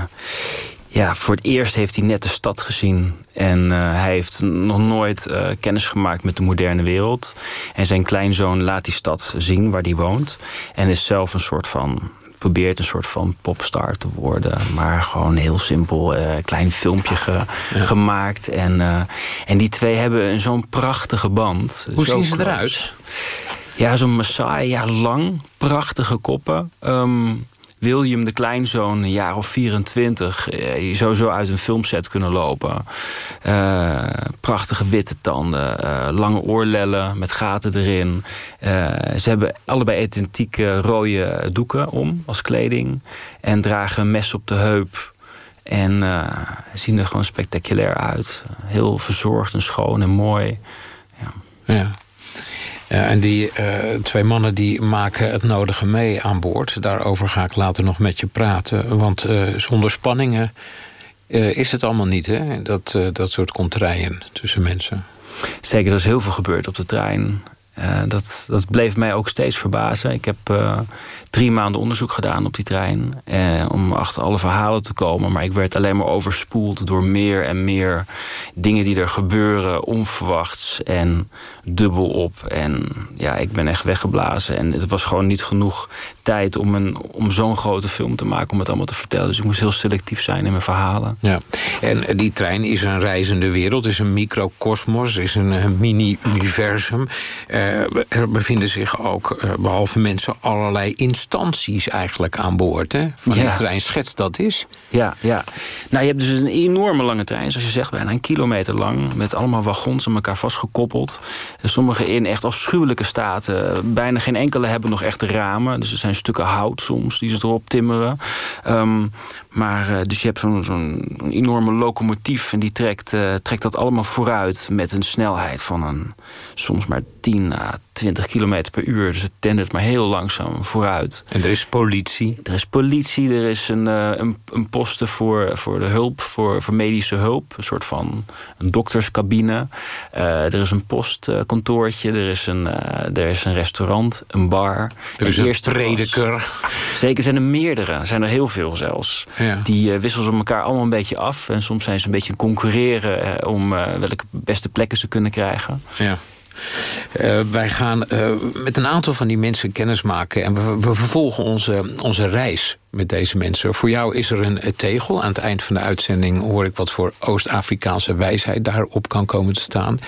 Ja, voor het eerst heeft hij net de stad gezien. En hij heeft nog nooit kennis gemaakt met de moderne wereld. En zijn kleinzoon laat die stad zien waar hij woont. En is zelf een soort van probeert een soort van popstar te worden. Maar gewoon heel simpel, uh, klein filmpje gemaakt. En, uh, en die twee hebben zo'n prachtige band. Hoe zien ze eruit? Ja, zo'n Messiah, ja, lang, prachtige koppen. Um, William, de kleinzoon, een jaar of 24. Je zou zo uit een filmset kunnen lopen. Uh, prachtige witte tanden. Uh, lange oorlellen met gaten erin. Ze hebben allebei identieke rode doeken om als kleding. En dragen een mes op de heup. En zien er gewoon spectaculair uit. Heel verzorgd en schoon en mooi. Ja. ja. Uh, en die uh, twee mannen die maken het nodige mee aan boord. Daarover ga ik later nog met je praten. Want uh, zonder spanningen is het allemaal niet, hè? Dat, dat soort contraien tussen mensen. Zeker, er is heel veel gebeurd op de trein. Dat, dat bleef mij ook steeds verbazen. Ik heb drie maanden onderzoek gedaan op die trein. Eh, om achter alle verhalen te komen. Maar ik werd alleen maar overspoeld door meer en meer dingen die er gebeuren. Onverwachts en dubbel op. En ja, ik ben echt weggeblazen. En het was gewoon niet genoeg tijd om, een, om zo'n grote film te maken. Om het allemaal te vertellen. Dus ik moest heel selectief zijn in mijn verhalen. Ja. En die trein is een reizende wereld. is een microcosmos. is een, mini-universum. Uh, er bevinden zich ook, uh, behalve mensen, allerlei instanties eigenlijk aan boord. Hè? Van ja. die trein schetst dat is. Ja, ja. Nou, je hebt dus een enorme lange trein, zoals je zegt, bijna een kilometer lang. Met allemaal wagons aan elkaar vastgekoppeld. Sommige in echt afschuwelijke staten. Bijna geen enkele hebben nog echt ramen. Dus er zijn stukken hout soms die ze erop timmeren. Um, maar uh, dus je hebt zo'n zo'n enorme locomotief en die trekt, uh, trekt dat allemaal vooruit met een snelheid van een, soms maar 10 à 20 kilometer per uur. Dus het tendert maar heel langzaam vooruit. En er is politie? Er is politie, er is een, uh, een, een posten voor, voor de hulp, voor, voor medische hulp. Een soort van een dokterscabine. er is een postkantoortje, er, is een, er is een restaurant, een bar. Er is een prediker. Zeker, zijn er meerdere, zijn er heel veel zelfs. Ja. Die uh, wisselen ze elkaar allemaal een beetje af. En soms zijn ze een beetje concurreren uh, om uh, welke beste plekken ze kunnen krijgen. Ja. Uh, wij gaan uh, met een aantal van die mensen kennis maken. En we, we, vervolgen onze, onze reis met deze mensen. Voor jou is er een tegel. Aan het eind van de uitzending hoor ik wat voor Oost-Afrikaanse wijsheid daarop kan komen te staan.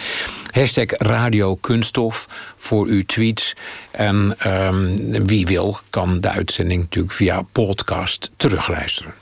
Hashtag Radio Kunststof voor uw tweets. En um, wie wil kan de uitzending natuurlijk via podcast terugluisteren.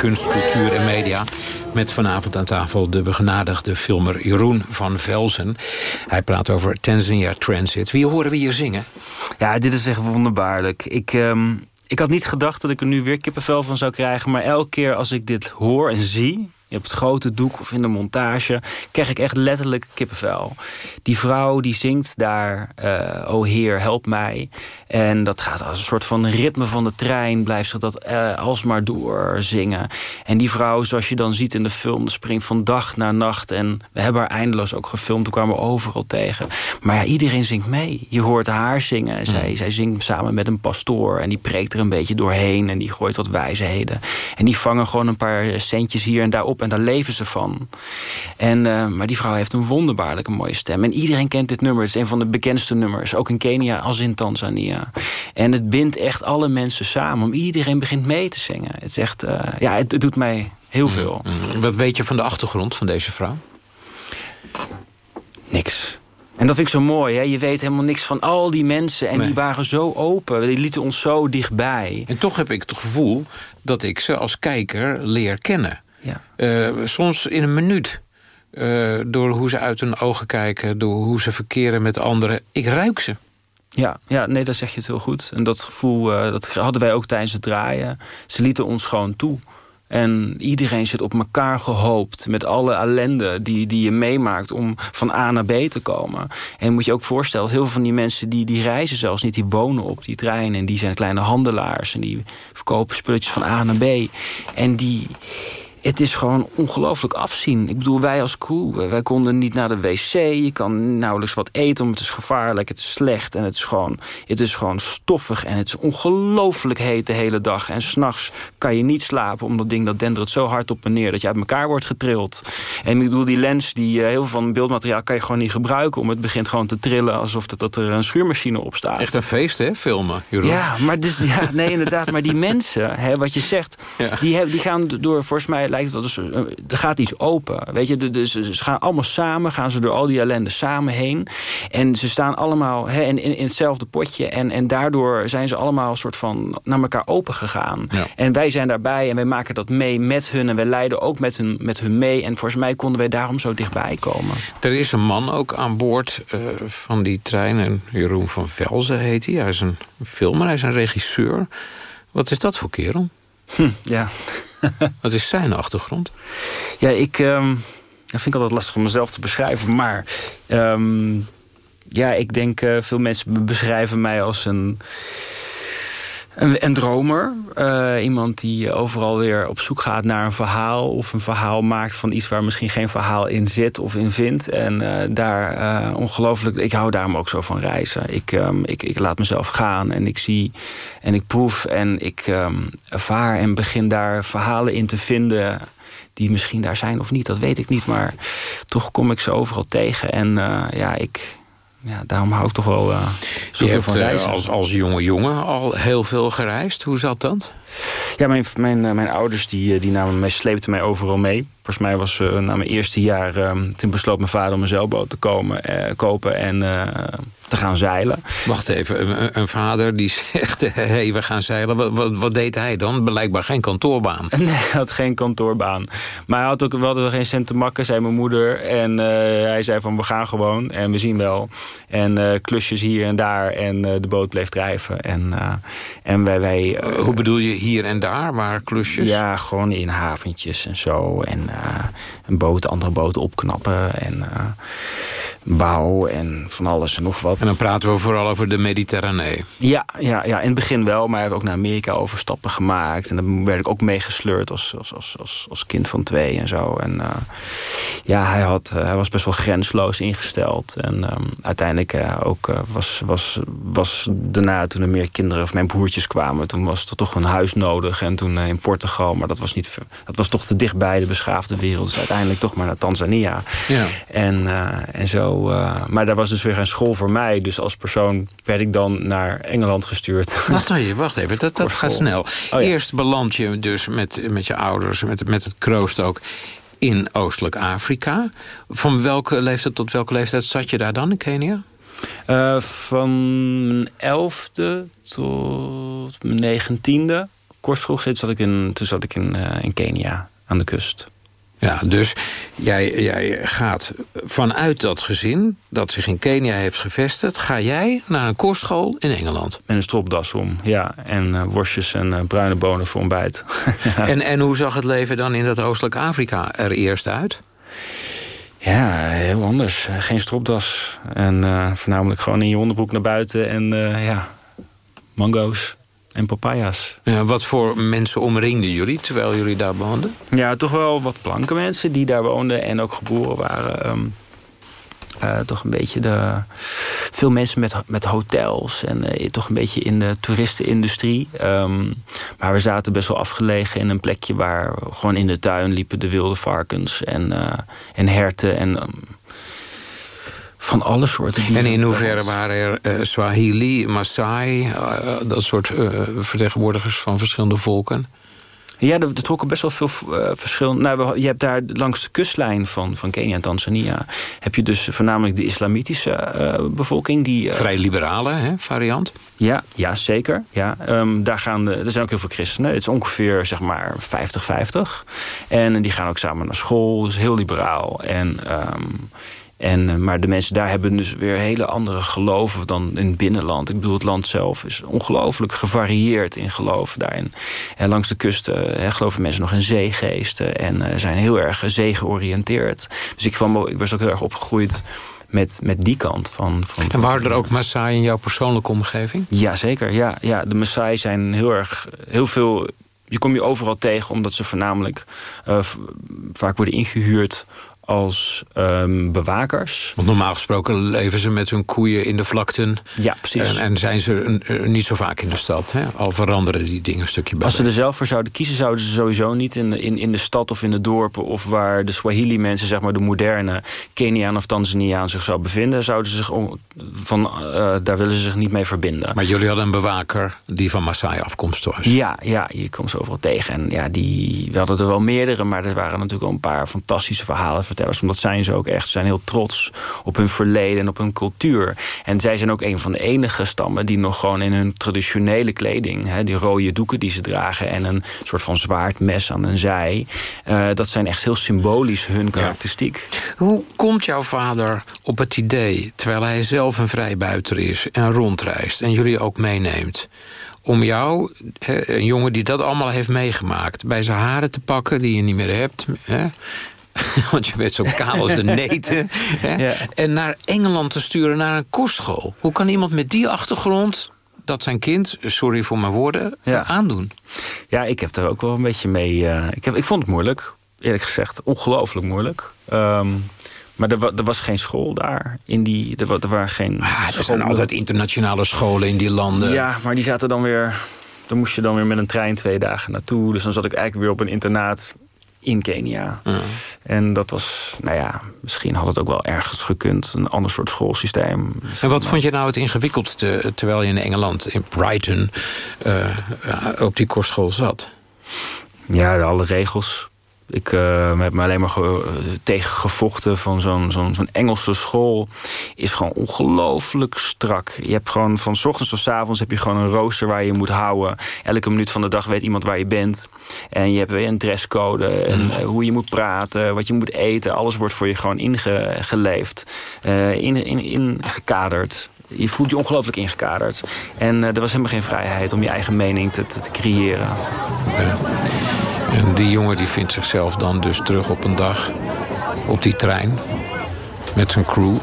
Kunst, cultuur en media... met vanavond aan tafel de begenadigde filmer Jeroen van Velzen. Hij praat over Tanzania Transit. Wie horen we hier zingen? Ja, dit is echt wonderbaarlijk. Ik... Um... Ik had niet gedacht dat ik er nu weer kippenvel van zou krijgen... maar elke keer als ik dit hoor en zie op het grote doek of in de montage... krijg ik echt letterlijk kippenvel. Die vrouw die zingt daar, uh, oh Heer, help mij. En dat gaat als een soort van ritme van de trein... blijft zich dat uh, alsmaar doorzingen. En die vrouw, zoals je dan ziet in de film... springt van dag naar nacht. En we hebben haar eindeloos ook gefilmd. Toen kwamen we overal tegen. Maar ja, iedereen zingt mee. Je hoort haar zingen. Zij, hmm. zij zingt samen met een pastoor. En die preekt er een beetje doorheen. En die gooit wat wijsheden. En die vangen gewoon een paar centjes hier en daar op en daar leven ze van. En, uh, maar die vrouw heeft een wonderbaarlijke mooie stem. En iedereen kent dit nummer. Het is een van de bekendste nummers. Ook in Kenia als in Tanzania. En het bindt echt alle mensen samen. Iedereen begint mee te zingen. Het, is echt, uh, ja, het, het, doet mij heel mm, veel. Mm. Wat weet je van de achtergrond van deze vrouw? Niks. En dat vind ik zo mooi. Hè? Je weet helemaal niks van al die mensen. En nee. die waren zo open. Die lieten ons zo dichtbij. En toch heb ik het gevoel dat ik ze als kijker leer kennen. Ja. Uh, soms in een minuut. Uh, door hoe ze uit hun ogen kijken, door hoe ze verkeren met anderen. Ik ruik ze. Ja, ja, nee, dat zeg je het heel goed. En dat gevoel uh, dat hadden wij ook tijdens het draaien. Ze lieten ons gewoon toe. En iedereen zit op elkaar gehoopt met alle ellende die, die je meemaakt om van A naar B te komen. En moet je ook voorstellen, heel veel van die mensen die, die reizen zelfs niet, die wonen op die trein en die zijn kleine handelaars en die verkopen spulletjes van A naar B. En die het is gewoon ongelooflijk afzien. Ik bedoel, wij als crew, wij konden niet naar de wc. Je kan nauwelijks wat eten, omdat het is gevaarlijk. Het is slecht en het is gewoon, het is gewoon stoffig. En het is ongelooflijk heet de hele dag. En s'nachts kan je niet slapen, omdat ding dat dendert zo hard op en neer... dat je uit elkaar wordt getrild. En ik bedoel, die lens, die, eh, heel veel van beeldmateriaal... kan je gewoon niet gebruiken, om het begint gewoon te trillen... alsof dat, dat er een schuurmachine op staat. Echt een feest, hè, filmen, Jeroen? Ja, maar dus, ja, nee, inderdaad. Maar die [laughs] mensen, hè, wat je zegt... Die, die gaan door, volgens mij lijkt het wel... Dus, er gaat iets open. Weet je, dus ze gaan allemaal samen, gaan ze door al die ellende samen heen. En ze staan allemaal hè, in, in, hetzelfde potje. En, en daardoor zijn ze allemaal een soort van naar elkaar open gegaan. En wij zijn daarbij en wij maken dat mee met hun. En wij leiden ook met hun, met hun mee. En volgens mij konden wij daarom zo dichtbij komen. Er is een man ook aan boord uh, van die trein. En Jeroen van Velzen heet hij. Hij is een filmer, hij is een regisseur. Wat is dat voor kerel? Hm, ja. [laughs] Wat is zijn achtergrond? Ja, ik um, vind het altijd lastig om mezelf te beschrijven. Maar um, ja, ik denk uh, veel mensen beschrijven mij als een een, dromer. Uh, iemand die overal weer op zoek gaat naar een verhaal. Of een verhaal maakt van iets waar misschien geen verhaal in zit of in vindt. En uh, daar uh, ongelooflijk... Ik hou daarom ook zo van reizen. Ik, um, ik, ik laat mezelf gaan en ik zie en ik proef en ik um, ervaar... en begin daar verhalen in te vinden die misschien daar zijn of niet, dat weet ik niet. Maar toch kom ik ze overal tegen. En ja, ik, ja, daarom hou ik toch wel uh, zoveel van reizen. Uh, als, als jonge jongen al heel veel gereisd. Hoe zat dat? Ja, mijn, mijn, uh, mijn ouders die, die namen mij, sleepten mij overal mee. Volgens mij was na mijn eerste jaar... toen besloot mijn vader om een zeilboot te komen, kopen en te gaan zeilen. Wacht even, een, een vader die [laughs] zegt, hé, hey, we gaan zeilen. Wat, wat, wat, deed hij dan? Blijkbaar geen kantoorbaan. [laughs] Nee, hij had geen kantoorbaan. Maar hij had ook wel geen cent te makken, zei mijn moeder. En hij zei van, we gaan gewoon en we zien wel. En klusjes hier en daar en de boot bleef drijven. En, en wij... wij Hoe bedoel je hier en daar? Waar klusjes? Ja, gewoon in haventjes en zo. En een boot, andere boten opknappen en bouw en van alles en nog wat. En dan praten we vooral over de Mediterranee. Ja, ja, ja in het begin wel, maar we hebben ook naar Amerika overstappen gemaakt. En dan werd ik ook meegesleurd als, als, als, als, als kind van twee en zo. En uh, ja, hij, had, uh, hij was best wel grensloos ingesteld. En um, uiteindelijk uh, ook was, was, was daarna, toen er meer kinderen of mijn broertjes kwamen... toen was er toch een huis nodig. En toen in Portugal, maar dat was, niet, dat was toch te dichtbij de beschaafde wereld. Dus uiteindelijk toch maar naar Tanzania. Ja. En, en zo uh, maar daar was dus weer geen school voor mij. Dus als persoon werd ik dan naar Engeland gestuurd. Wacht even, wacht even. Dat, dat gaat snel. Oh, ja. Eerst beland je dus met, met je ouders, met, met het kroost ook in Oostelijk Afrika. Van welke leeftijd tot welke leeftijd zat je daar dan in Kenia? Uh, van mijn elfde tot mijn negentiende. Kort vroeg zat ik in, toen zat ik in, uh, in Kenia, aan de kust. Ja, dus jij, jij gaat vanuit dat gezin dat zich in Kenia heeft gevestigd... ga jij naar een kostschool in Engeland. En een stropdas om, ja. En uh, worstjes en uh, bruine bonen voor ontbijt. [laughs] en, en hoe zag het leven dan in dat Oostelijk Afrika er eerst uit? Ja, heel anders. Geen stropdas. En uh, voornamelijk gewoon in je onderbroek naar buiten. En ja, mango's en papaya's. Ja, wat voor mensen omringden jullie terwijl jullie daar woonden? Ja, toch wel wat blanke mensen die daar woonden en ook geboren waren. Um, uh, toch een beetje de, veel mensen met, met hotels en uh, toch een beetje in de toeristenindustrie. Um, maar we zaten best wel afgelegen in een plekje waar gewoon in de tuin liepen de wilde varkens en, uh, en herten en... Um, van alle soorten dieren. En in hoeverre waren er uh, Swahili, Maasai... Uh, dat soort uh, vertegenwoordigers van verschillende volken? Ja, er, er trokken best wel veel uh, verschillende... Nou, je hebt daar langs de kustlijn van, van Kenia en Tanzania... heb je dus voornamelijk de islamitische uh, bevolking. Die, uh, Vrij liberale hè, variant? Ja, ja zeker. Ja. Um, daar gaan de, er zijn ook heel veel christenen. Het is ongeveer zeg maar 50-50. En die gaan ook samen naar school. Dus heel liberaal. En... Um, En, eh, maar de mensen daar hebben dus weer hele andere geloven dan in het binnenland. Ik bedoel, het land zelf is ongelooflijk gevarieerd in geloof daarin. En langs de kust uh, geloven mensen nog in zeegeesten en zijn heel erg zeegeoriënteerd. Dus ik, kwam, ik was ook heel erg opgegroeid met, met die kant van, van... En waren er ook Maasai in jouw persoonlijke omgeving? Ja, zeker. Ja, ja, de Maasai zijn heel erg... Heel veel, je kom je overal tegen omdat ze voornamelijk uh, vaak worden ingehuurd als um, bewakers. Want normaal gesproken leven ze met hun koeien in de vlakten. Ja, precies. En, en zijn ze niet zo vaak in de stad. Hè? Al veranderen die dingen een stukje bij. Als ze er zelf voor zouden kiezen, zouden ze sowieso niet in, in, in de stad of in de dorpen... of waar de Swahili-mensen, zeg maar de moderne Keniaan of Tanzaniaan zich zou bevinden... zouden ze zich van, uh, daar willen ze zich niet mee verbinden. Maar jullie hadden een bewaker die van Maasai afkomstig was. Ja, ja, je komt ze overal tegen. En ja, die, we hadden er wel meerdere, maar er waren natuurlijk wel een paar fantastische verhalen omdat zijn ze ook echt. Ze zijn heel trots op hun verleden en op hun cultuur. En zij zijn ook een van de enige stammen die nog gewoon in hun traditionele kleding... Hè, die rode doeken die ze dragen en een soort van zwaardmes aan een zij... Uh, dat zijn echt heel symbolisch hun karakteristiek. Hoe komt jouw vader op het idee, terwijl hij zelf een vrijbuiter is... en rondreist en jullie ook meeneemt om jou, een jongen die dat allemaal heeft meegemaakt... bij zijn haren te pakken die je niet meer hebt... [laughs] want je bent zo kaal als de [laughs] neten... En naar Engeland te sturen, naar een kostschool. Hoe kan iemand met die achtergrond dat zijn kind, sorry voor mijn woorden, aandoen? Ja, ik heb er ook wel een beetje mee... Uh, ik, heb, ik vond het moeilijk, eerlijk gezegd. Ongelooflijk moeilijk. Um, maar er, er, was geen school daar. In die, er, er waren geen ah, er zijn altijd internationale scholen in die landen. Ja, maar die zaten dan weer... Dan moest je dan weer met een trein twee dagen naartoe. Dus dan zat ik eigenlijk weer op een internaat in Kenia. En dat was, nou ja, misschien had het ook wel ergens gekund. Een ander soort schoolsysteem. En wat vond je nou het ingewikkeldste... terwijl je in Engeland, in Brighton, uh, op die kostschool zat? Ja, alle regels. Ik uh, heb me alleen maar ge tegen gevochten van zo'n zo'n zo'n Engelse school. Is gewoon ongelooflijk strak. Je hebt gewoon van s ochtends tot s avonds heb je gewoon een rooster waar je moet houden. Elke minuut van de dag weet iemand waar je bent. En je hebt weer een dresscode. En mm. hoe je moet praten, wat je moet eten. Alles wordt voor je gewoon ingeleefd. Uh, in, in, ingekaderd. Je voelt je ongelooflijk ingekaderd. En uh, er was helemaal geen vrijheid om je eigen mening te, te, te creëren. Ja. En die jongen die vindt zichzelf dan dus terug op een dag op die trein met zijn crew.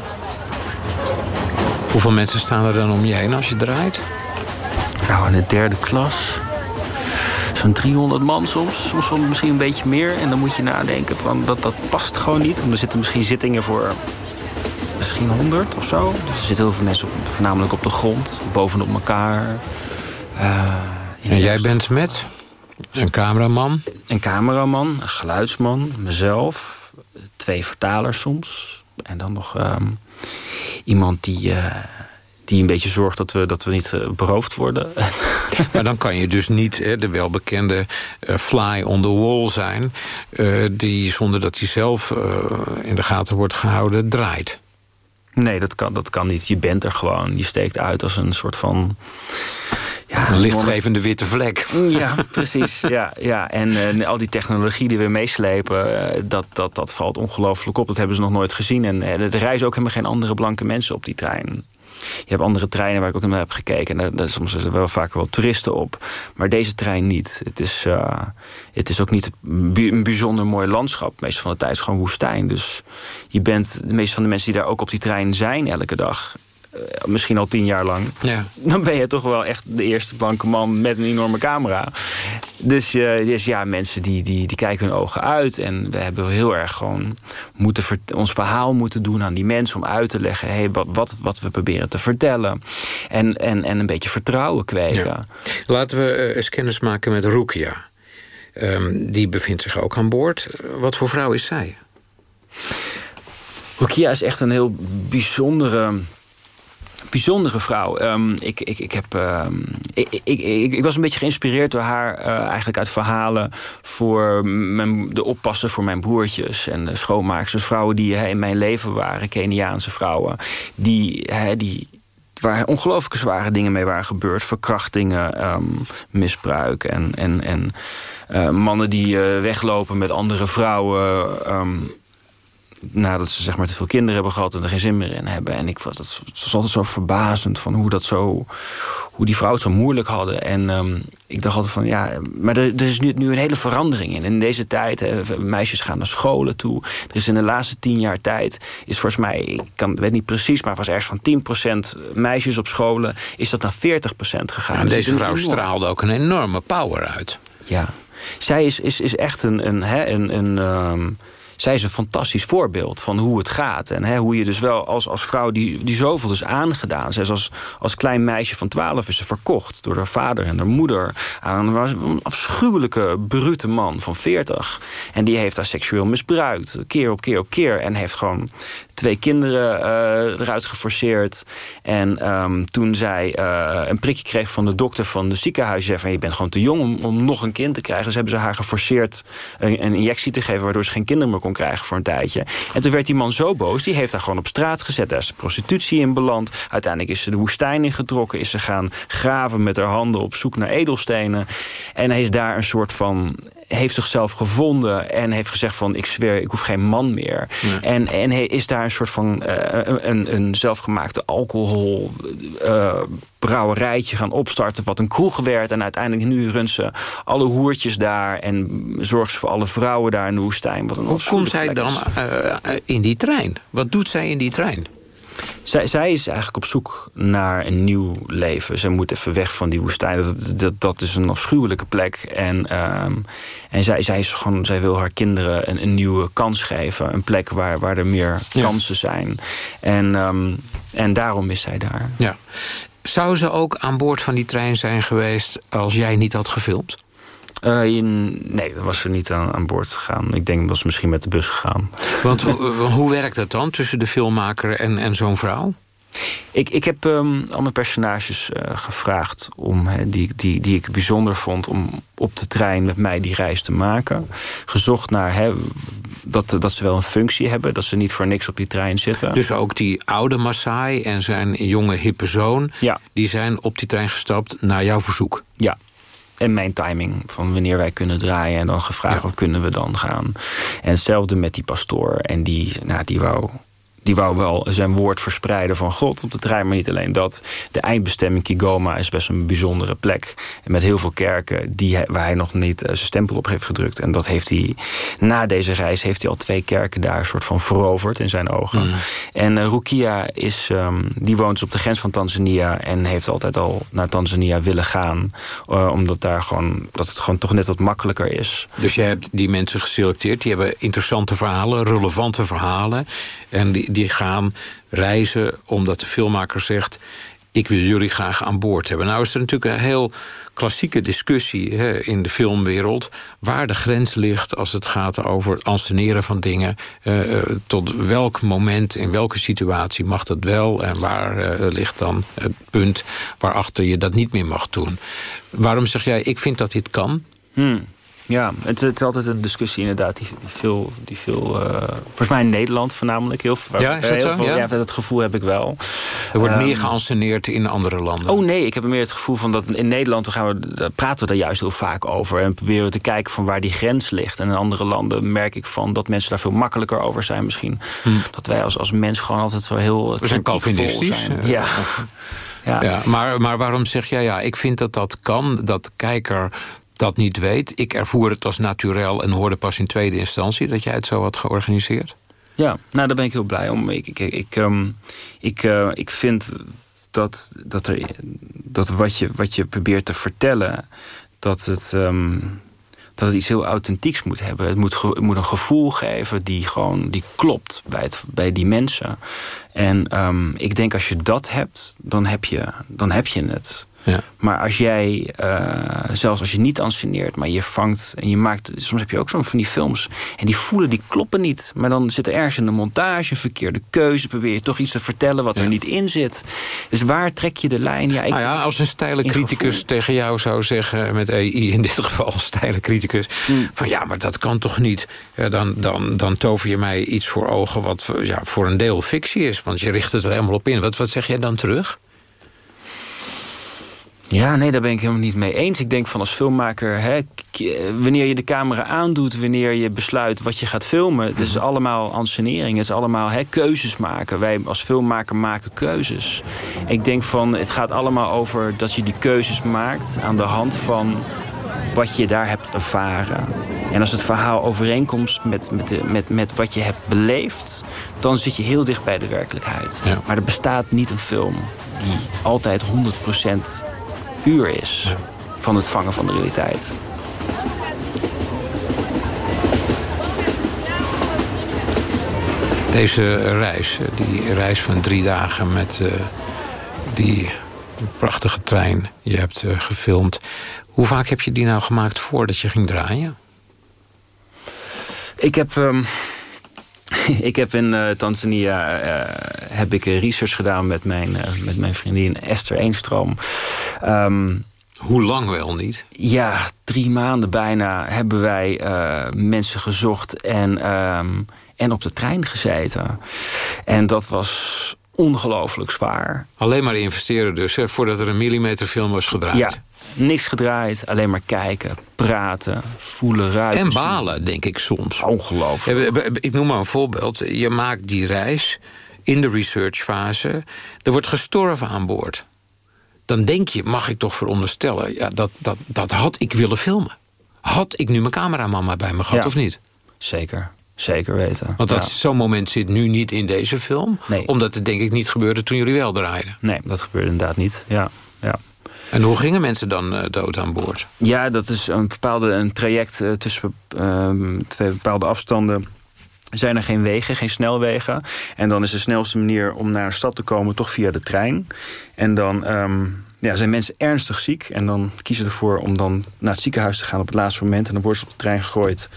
Hoeveel mensen staan er dan om je heen als je draait? Nou, in de derde klas. Zo'n 300 man soms, soms wel misschien een beetje meer. En dan moet je nadenken van dat dat past gewoon niet. Want er zitten misschien zittingen voor misschien 100 of zo. Dus er zitten heel veel mensen op, voornamelijk op de grond, bovenop elkaar. Uh, en jij bent met? Een cameraman? Een cameraman, een geluidsman, mezelf. Twee vertalers soms. En dan nog um, iemand die, uh, die een beetje zorgt dat we, dat we niet uh, beroofd worden. [laughs] Maar dan kan je dus niet hè, de welbekende uh, fly on the wall zijn... die zonder dat hij zelf in de gaten wordt gehouden draait. Nee, dat kan, dat kan niet. Je bent er gewoon. Je steekt uit als een soort van ja, een lichtgevende witte vlek. Ja, [laughs] precies. Ja, ja. En uh, al die technologie die we meeslepen, uh, dat, dat, dat valt ongelooflijk op. Dat hebben ze nog nooit gezien. En uh, er reizen ook helemaal geen andere blanke mensen op die trein. Je hebt andere treinen waar ik ook naar heb gekeken. En daar, soms er wel vaak wel toeristen op. Maar deze trein niet. Het is, het is ook niet een bijzonder mooi landschap. Meestal van de tijd is gewoon woestijn. Dus je bent, de meeste van de mensen die daar ook op die trein zijn elke dag... Eh, misschien al tien jaar lang... Ja. dan ben je toch wel echt de eerste blanke man met een enorme camera. Dus, uh, dus ja, mensen die, die, die kijken hun ogen uit. En we hebben heel erg gewoon moeten ons verhaal moeten doen aan die mensen... om uit te leggen hey, wat, wat, wat we proberen te vertellen. En, en, en een beetje vertrouwen kweken. Laten we uh, eens kennis maken met Rukia. Um, die bevindt zich ook aan boord. Wat voor vrouw is zij? Rukia is echt een heel bijzondere bijzondere vrouw. Um, ik, ik, ik, heb, um, ik, ik, ik, ik, was een beetje geïnspireerd door haar... Uh, eigenlijk uit verhalen voor mijn, de oppassen voor mijn broertjes... en de schoonmaaksters, vrouwen die in mijn leven waren, Keniaanse vrouwen... die, die waar ongelooflijke zware dingen mee waren gebeurd. Verkrachtingen, um, misbruik en, en, en mannen die weglopen met andere vrouwen nadat ze zeg maar te veel kinderen hebben gehad en er geen zin meer in hebben. En ik was, dat was altijd zo verbazend van hoe dat zo, hoe die vrouwen het zo moeilijk hadden. En um, ik dacht altijd van ja, maar er, er is nu, nu, een hele verandering in. In deze tijd, hè, meisjes gaan naar scholen toe. Er is in de laatste tien jaar tijd, is volgens mij, ik kan, weet niet precies, maar was ergens van 10% meisjes op scholen, is dat naar 40% gegaan. Ja, dus deze vrouw straalde ook een enorme power uit. Ja, zij is, is, is echt een, een, hè, een, een um, zij is een fantastisch voorbeeld van hoe het gaat. En hè, hoe je dus wel als, als vrouw die, die zoveel is aangedaan. Zij is als, als klein meisje van 12 is ze verkocht door haar vader en haar moeder... aan een afschuwelijke, brute man van 40. En die heeft haar seksueel misbruikt, keer op keer op keer. En heeft gewoon twee kinderen uh, eruit geforceerd. En um, toen zij uh, een prikje kreeg van de dokter van de ziekenhuis... zei van je bent gewoon te jong om, om nog een kind te krijgen. Dus hebben ze haar geforceerd een, een, injectie te geven... waardoor ze geen kinderen meer kon krijgen voor een tijdje. En toen werd die man zo boos, die heeft haar gewoon op straat gezet. Daar is de prostitutie in beland. Uiteindelijk is ze de woestijn ingetrokken. Is ze gaan graven met haar handen op zoek naar edelstenen. En hij is daar een soort van heeft zichzelf gevonden en heeft gezegd van ik zweer, ik hoef geen man meer. En, en hij is daar een soort van uh, een, een zelfgemaakte alcohol uh, brouwerijtje gaan opstarten wat een kroeg werd. En uiteindelijk nu runt ze alle hoertjes daar en zorgt ze voor alle vrouwen daar in de woestijn. Wat een Hoe komt zij dan in die trein? Wat doet zij in die trein? Zij, zij, is eigenlijk op zoek naar een nieuw leven. Ze moet even weg van die woestijn. Dat, dat, dat is een afschuwelijke plek. En, um, en zij, zij, is gewoon, zij wil haar kinderen een, een nieuwe kans geven. Een plek waar, waar er meer kansen zijn. En, um, en daarom is zij daar. Ja. Zou ze ook aan boord van die trein zijn geweest... als jij niet had gefilmd? Uh, in, nee, dan was ze niet aan, aan boord gegaan. Ik denk dat ze misschien met de bus gegaan. Want hoe, hoe werkt dat dan tussen de filmmaker en, en zo'n vrouw? Ik, ik heb um, al mijn personages uh, gevraagd, om, he, die, die, die ik bijzonder vond... om op de trein met mij die reis te maken. Gezocht naar he, dat, dat ze wel een functie hebben. Dat ze niet voor niks op die trein zitten. Dus ook die oude Maasai en zijn jonge hippe zoon... Ja. die zijn op die trein gestapt naar jouw verzoek? Ja, en mijn timing van wanneer wij kunnen draaien. En dan gevraagd ja. of kunnen we dan gaan. En hetzelfde met die pastoor. En die, nou, die wou die wou wel zijn woord verspreiden van God op de trein. Maar niet alleen dat. De eindbestemming Kigoma is best een bijzondere plek. Met heel veel kerken die, waar hij nog niet zijn stempel op heeft gedrukt. En dat heeft hij, na deze reis heeft hij al twee kerken daar een soort van veroverd in zijn ogen. Mm. En uh, Rukia is, um, die woont dus op de grens van Tanzania. En heeft altijd al naar Tanzania willen gaan. Uh, omdat daar gewoon, dat het gewoon toch net wat makkelijker is. Dus je hebt die mensen geselecteerd. Die hebben interessante verhalen, relevante verhalen. En die, gaan reizen omdat de filmmaker zegt... ik wil jullie graag aan boord hebben. Nou is er natuurlijk een heel klassieke discussie hè, in de filmwereld... waar de grens ligt als het gaat over het anseneren van dingen. Uh, uh, tot welk moment, in welke situatie mag dat wel... en waar uh, ligt dan het punt waarachter je dat niet meer mag doen. Waarom zeg jij, ik vind dat dit kan... Hmm. Ja, het, het, is altijd een discussie inderdaad die, die veel, die veel uh, volgens mij in Nederland voornamelijk heel veel. Ja, is dat zo? Veel, ja? ja? dat gevoel heb ik wel. Er wordt um, meer geanceneerd in andere landen. Oh nee, ik heb meer het gevoel van dat in Nederland we gaan we, praten we daar juist heel vaak over en proberen we te kijken van waar die grens ligt. En in andere landen merk ik van dat mensen daar veel makkelijker over zijn misschien. Hm. Dat wij als, als mens gewoon altijd wel heel. We zijn Calvinistisch. Zijn. Ja. [laughs] Ja. ja. maar, maar waarom zeg jij ja? Ik vind dat dat kan, dat de kijker dat niet weet. Ik ervoer het als naturel en hoorde pas in tweede instantie... dat jij het zo had georganiseerd. Ja, nou daar ben ik heel blij om. Ik, ik, ik, ik, uh, ik vind dat, dat, er, dat wat, je, wat je probeert te vertellen... dat het, um, dat het iets heel authentieks moet hebben. Het moet, moet een gevoel geven die gewoon die klopt bij, het, bij die mensen. En um, ik denk als je dat hebt, dan heb je, dan heb je het... Ja. Maar als jij, uh, zelfs als je niet anceneert, maar je vangt en je maakt... Soms heb je ook zo'n van die films en die voelen, die kloppen niet. Maar dan zit er ergens in de montage, een verkeerde keuze... probeer je toch iets te vertellen wat ja. er niet in zit. Dus waar trek je de lijn? Ja, ik, nou ja, als een steile criticus gevoel. tegen jou zou zeggen... met AI in dit geval een steile criticus... Hmm. van ja, maar dat kan toch niet? Ja, dan, dan, dan tover je mij iets voor ogen wat ja, voor een deel fictie is. Want je richt het er helemaal op in. Wat, wat zeg jij dan terug? Ja, nee, daar ben ik helemaal niet mee eens. Ik denk van als filmmaker, hè, wanneer je de camera aandoet... wanneer je besluit wat je gaat filmen... het is allemaal ansenering, het is allemaal hè, keuzes maken. Wij als filmmaker maken keuzes. Ik denk van, het gaat allemaal over dat je die keuzes maakt... aan de hand van wat je daar hebt ervaren. En als het verhaal overeenkomt met, met, de, met, met wat je hebt beleefd... dan zit je heel dicht bij de werkelijkheid. Maar er bestaat niet een film die altijd 100% puur is... van het vangen van de realiteit. Deze reis, die reis van drie dagen met uh, die prachtige trein... je hebt uh, gefilmd. Hoe vaak heb je die nou gemaakt voordat je ging draaien? Ik heb, um, [laughs] ik heb in uh, Tanzania uh, heb ik research gedaan met mijn, uh, met mijn vriendin Esther Eenstroom. Um, Hoe lang wel niet? Ja, drie maanden bijna hebben wij mensen gezocht en, um, en op de trein gezeten. En dat was ongelooflijk zwaar. Alleen maar investeren dus, hè, voordat er een millimeterfilm was gedraaid. Ja, niks gedraaid, alleen maar kijken, praten, voelen, ruiken. En balen, denk ik soms. Ongelooflijk. Ik noem maar een voorbeeld. Je maakt die reis in de researchfase. Er wordt gestorven aan boord. Dan denk je, mag ik toch veronderstellen... Ja, dat, dat, dat had ik willen filmen. Had ik nu mijn cameraman maar bij me gehad, ja, of niet? Zeker. Zeker weten. Want dat, ja. zo'n moment zit nu niet in deze film. Nee. Omdat het denk ik niet gebeurde toen jullie wel draaiden. Nee, dat gebeurde inderdaad niet. Ja, ja. En hoe gingen mensen dan uh, dood aan boord? Ja, dat is een bepaalde een traject uh, tussen uh, twee bepaalde afstanden. Zijn er geen wegen, geen snelwegen. En dan is de snelste manier om naar een stad te komen toch via de trein. En dan um, ja, zijn mensen ernstig ziek. En dan kiezen ze ervoor om dan naar het ziekenhuis te gaan op het laatste moment. En dan worden ze op de trein gegooid.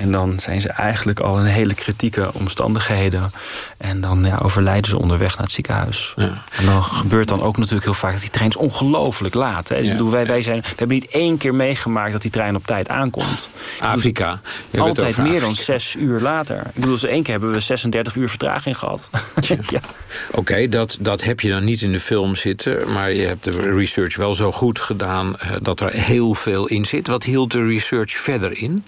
En dan zijn ze eigenlijk al in hele kritieke omstandigheden. En dan ja, overlijden ze onderweg naar het ziekenhuis. Ja. En dan gebeurt dan ook natuurlijk heel vaak dat die trein is ongelooflijk laat. Hè? Ja. Ik bedoel, wij, wij zijn, we hebben niet één keer meegemaakt dat die trein op tijd aankomt. Afrika. Dus altijd meer Afrika. dan zes uur later. Ik bedoel, dus één keer hebben we 36 uur vertraging gehad. [laughs] ja. Oké, okay, dat, dat heb je dan niet in de film zitten. Maar je hebt de research wel zo goed gedaan dat er heel veel in zit. Wat hield de research verder in?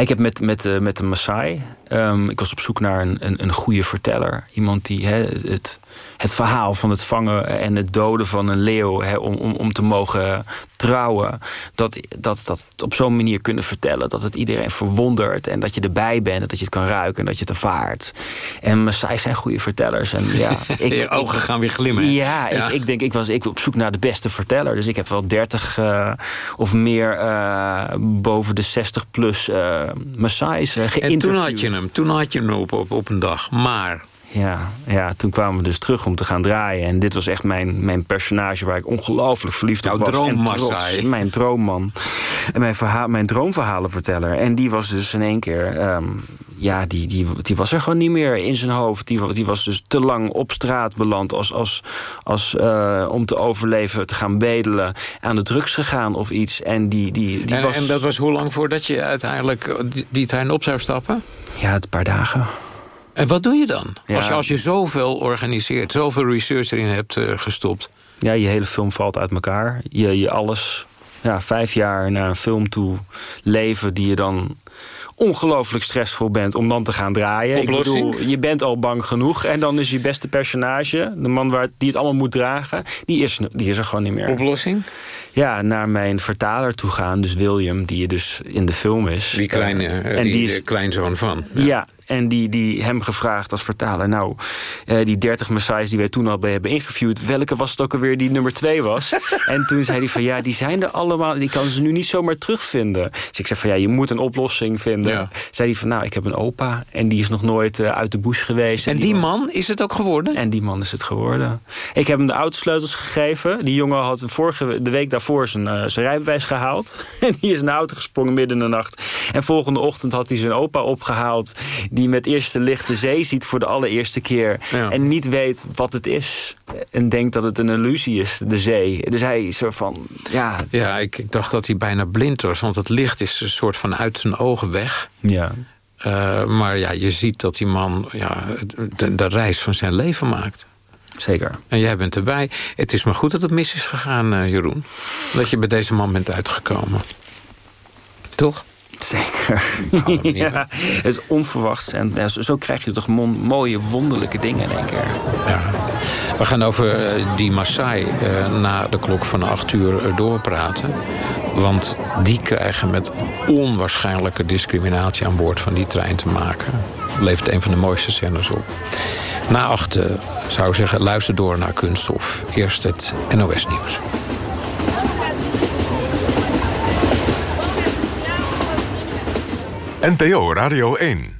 Ik heb met, met, uh, met de Maasai... Um, ik was op zoek naar een, een, een goede verteller. Iemand die he, het, het verhaal van het vangen en het doden van een leeuw... Om, om, om te mogen trouwen... dat, dat, dat op zo'n manier kunnen vertellen. Dat het iedereen verwondert en dat je erbij bent... en dat je het kan ruiken en dat je het ervaart. En Maasai zijn goede vertellers. En ja, [laughs] ik, je ogen gaan weer glimmen. Ja, ja. Ik, ik, denk, ik was ik op zoek naar de beste verteller. Dus ik heb wel 30 uh, of meer uh, boven de 60 plus uh, Maasai's uh, En toen had je hem, toen had je hem op, op, op een dag. Maar ja, ja, toen kwamen we dus terug om te gaan draaien. En dit was echt mijn, mijn personage waar ik ongelooflijk verliefd Jouw op was. droommassaai. Mijn droomman. En mijn, verhaal, mijn droomverhalenverteller. En die was dus in één keer... Um, ja, die, die, die was er gewoon niet meer in zijn hoofd. Die, die was dus te lang op straat beland... als, als, als, uh, om te overleven, te gaan bedelen... aan de drugs gegaan of iets. En, die, die, die en, was... en dat was hoe lang voordat je uiteindelijk die, die trein op zou stappen? Ja, een paar dagen. En wat doe je dan? Ja. Als, je, als je zoveel organiseert, zoveel research erin hebt uh, gestopt. Ja, je hele film valt uit elkaar. Je, je alles, ja, vijf jaar naar een film toe leven die je dan ongelooflijk stressvol bent om dan te gaan draaien. Oplossing? Ik bedoel, je bent al bang genoeg. En dan is je beste personage, de man waar, die het allemaal moet dragen... die is, die is er gewoon niet meer. Oplossing? Ja, naar mijn vertaler toe gaan. Dus William, die je dus in de film is. Die kleine, uh, en die, die is, de kleinzoon van. Ja, ja en die, die hem gevraagd als vertaler... nou, uh, die 30 Messiahs die wij toen al hebben ingeviewd... welke was het ook alweer die nummer 2 was? [laughs] en toen zei hij van, ja, die zijn er allemaal... die kan ze nu niet zomaar terugvinden. Dus ik zei van, ja, je moet een oplossing vinden. Ja. Zei hij van, nou, ik heb een opa... en die is nog nooit uh, uit de bush geweest. En, en die, die man is het ook geworden? En die man is het geworden. Ik heb hem de autosleutels gegeven. Die jongen had vorige, de week daarvoor zijn, uh, zijn rijbewijs gehaald. [laughs] en die is in de auto gesprongen midden in de nacht. En volgende ochtend had hij zijn opa opgehaald die met eerst de lichte zee ziet voor de allereerste keer... Ja. en niet weet wat het is. En denkt dat het een illusie is, de zee. Dus hij is er van, ja... Ja, ik, ik, dacht dat hij bijna blind was. Want het licht is een soort van uit zijn ogen weg. Ja. Uh, maar ja, je ziet dat die man ja, de, de reis van zijn leven maakt. Zeker. En jij bent erbij. Het is maar goed dat het mis is gegaan, uh, Jeroen. Dat je bij deze man bent uitgekomen. Toch? Zeker. ja, het is onverwachts. En ja, zo, zo, krijg je toch mooie, wonderlijke dingen in één keer. Ja. We gaan over die Maasai uh, na de klok van 8 uur doorpraten. Want die krijgen met onwaarschijnlijke discriminatie aan boord van die trein te maken. Levert een van de mooiste scènes op. Na achten zou ik zeggen, luister door naar Kunststof. Eerst het NOS NPO Radio 1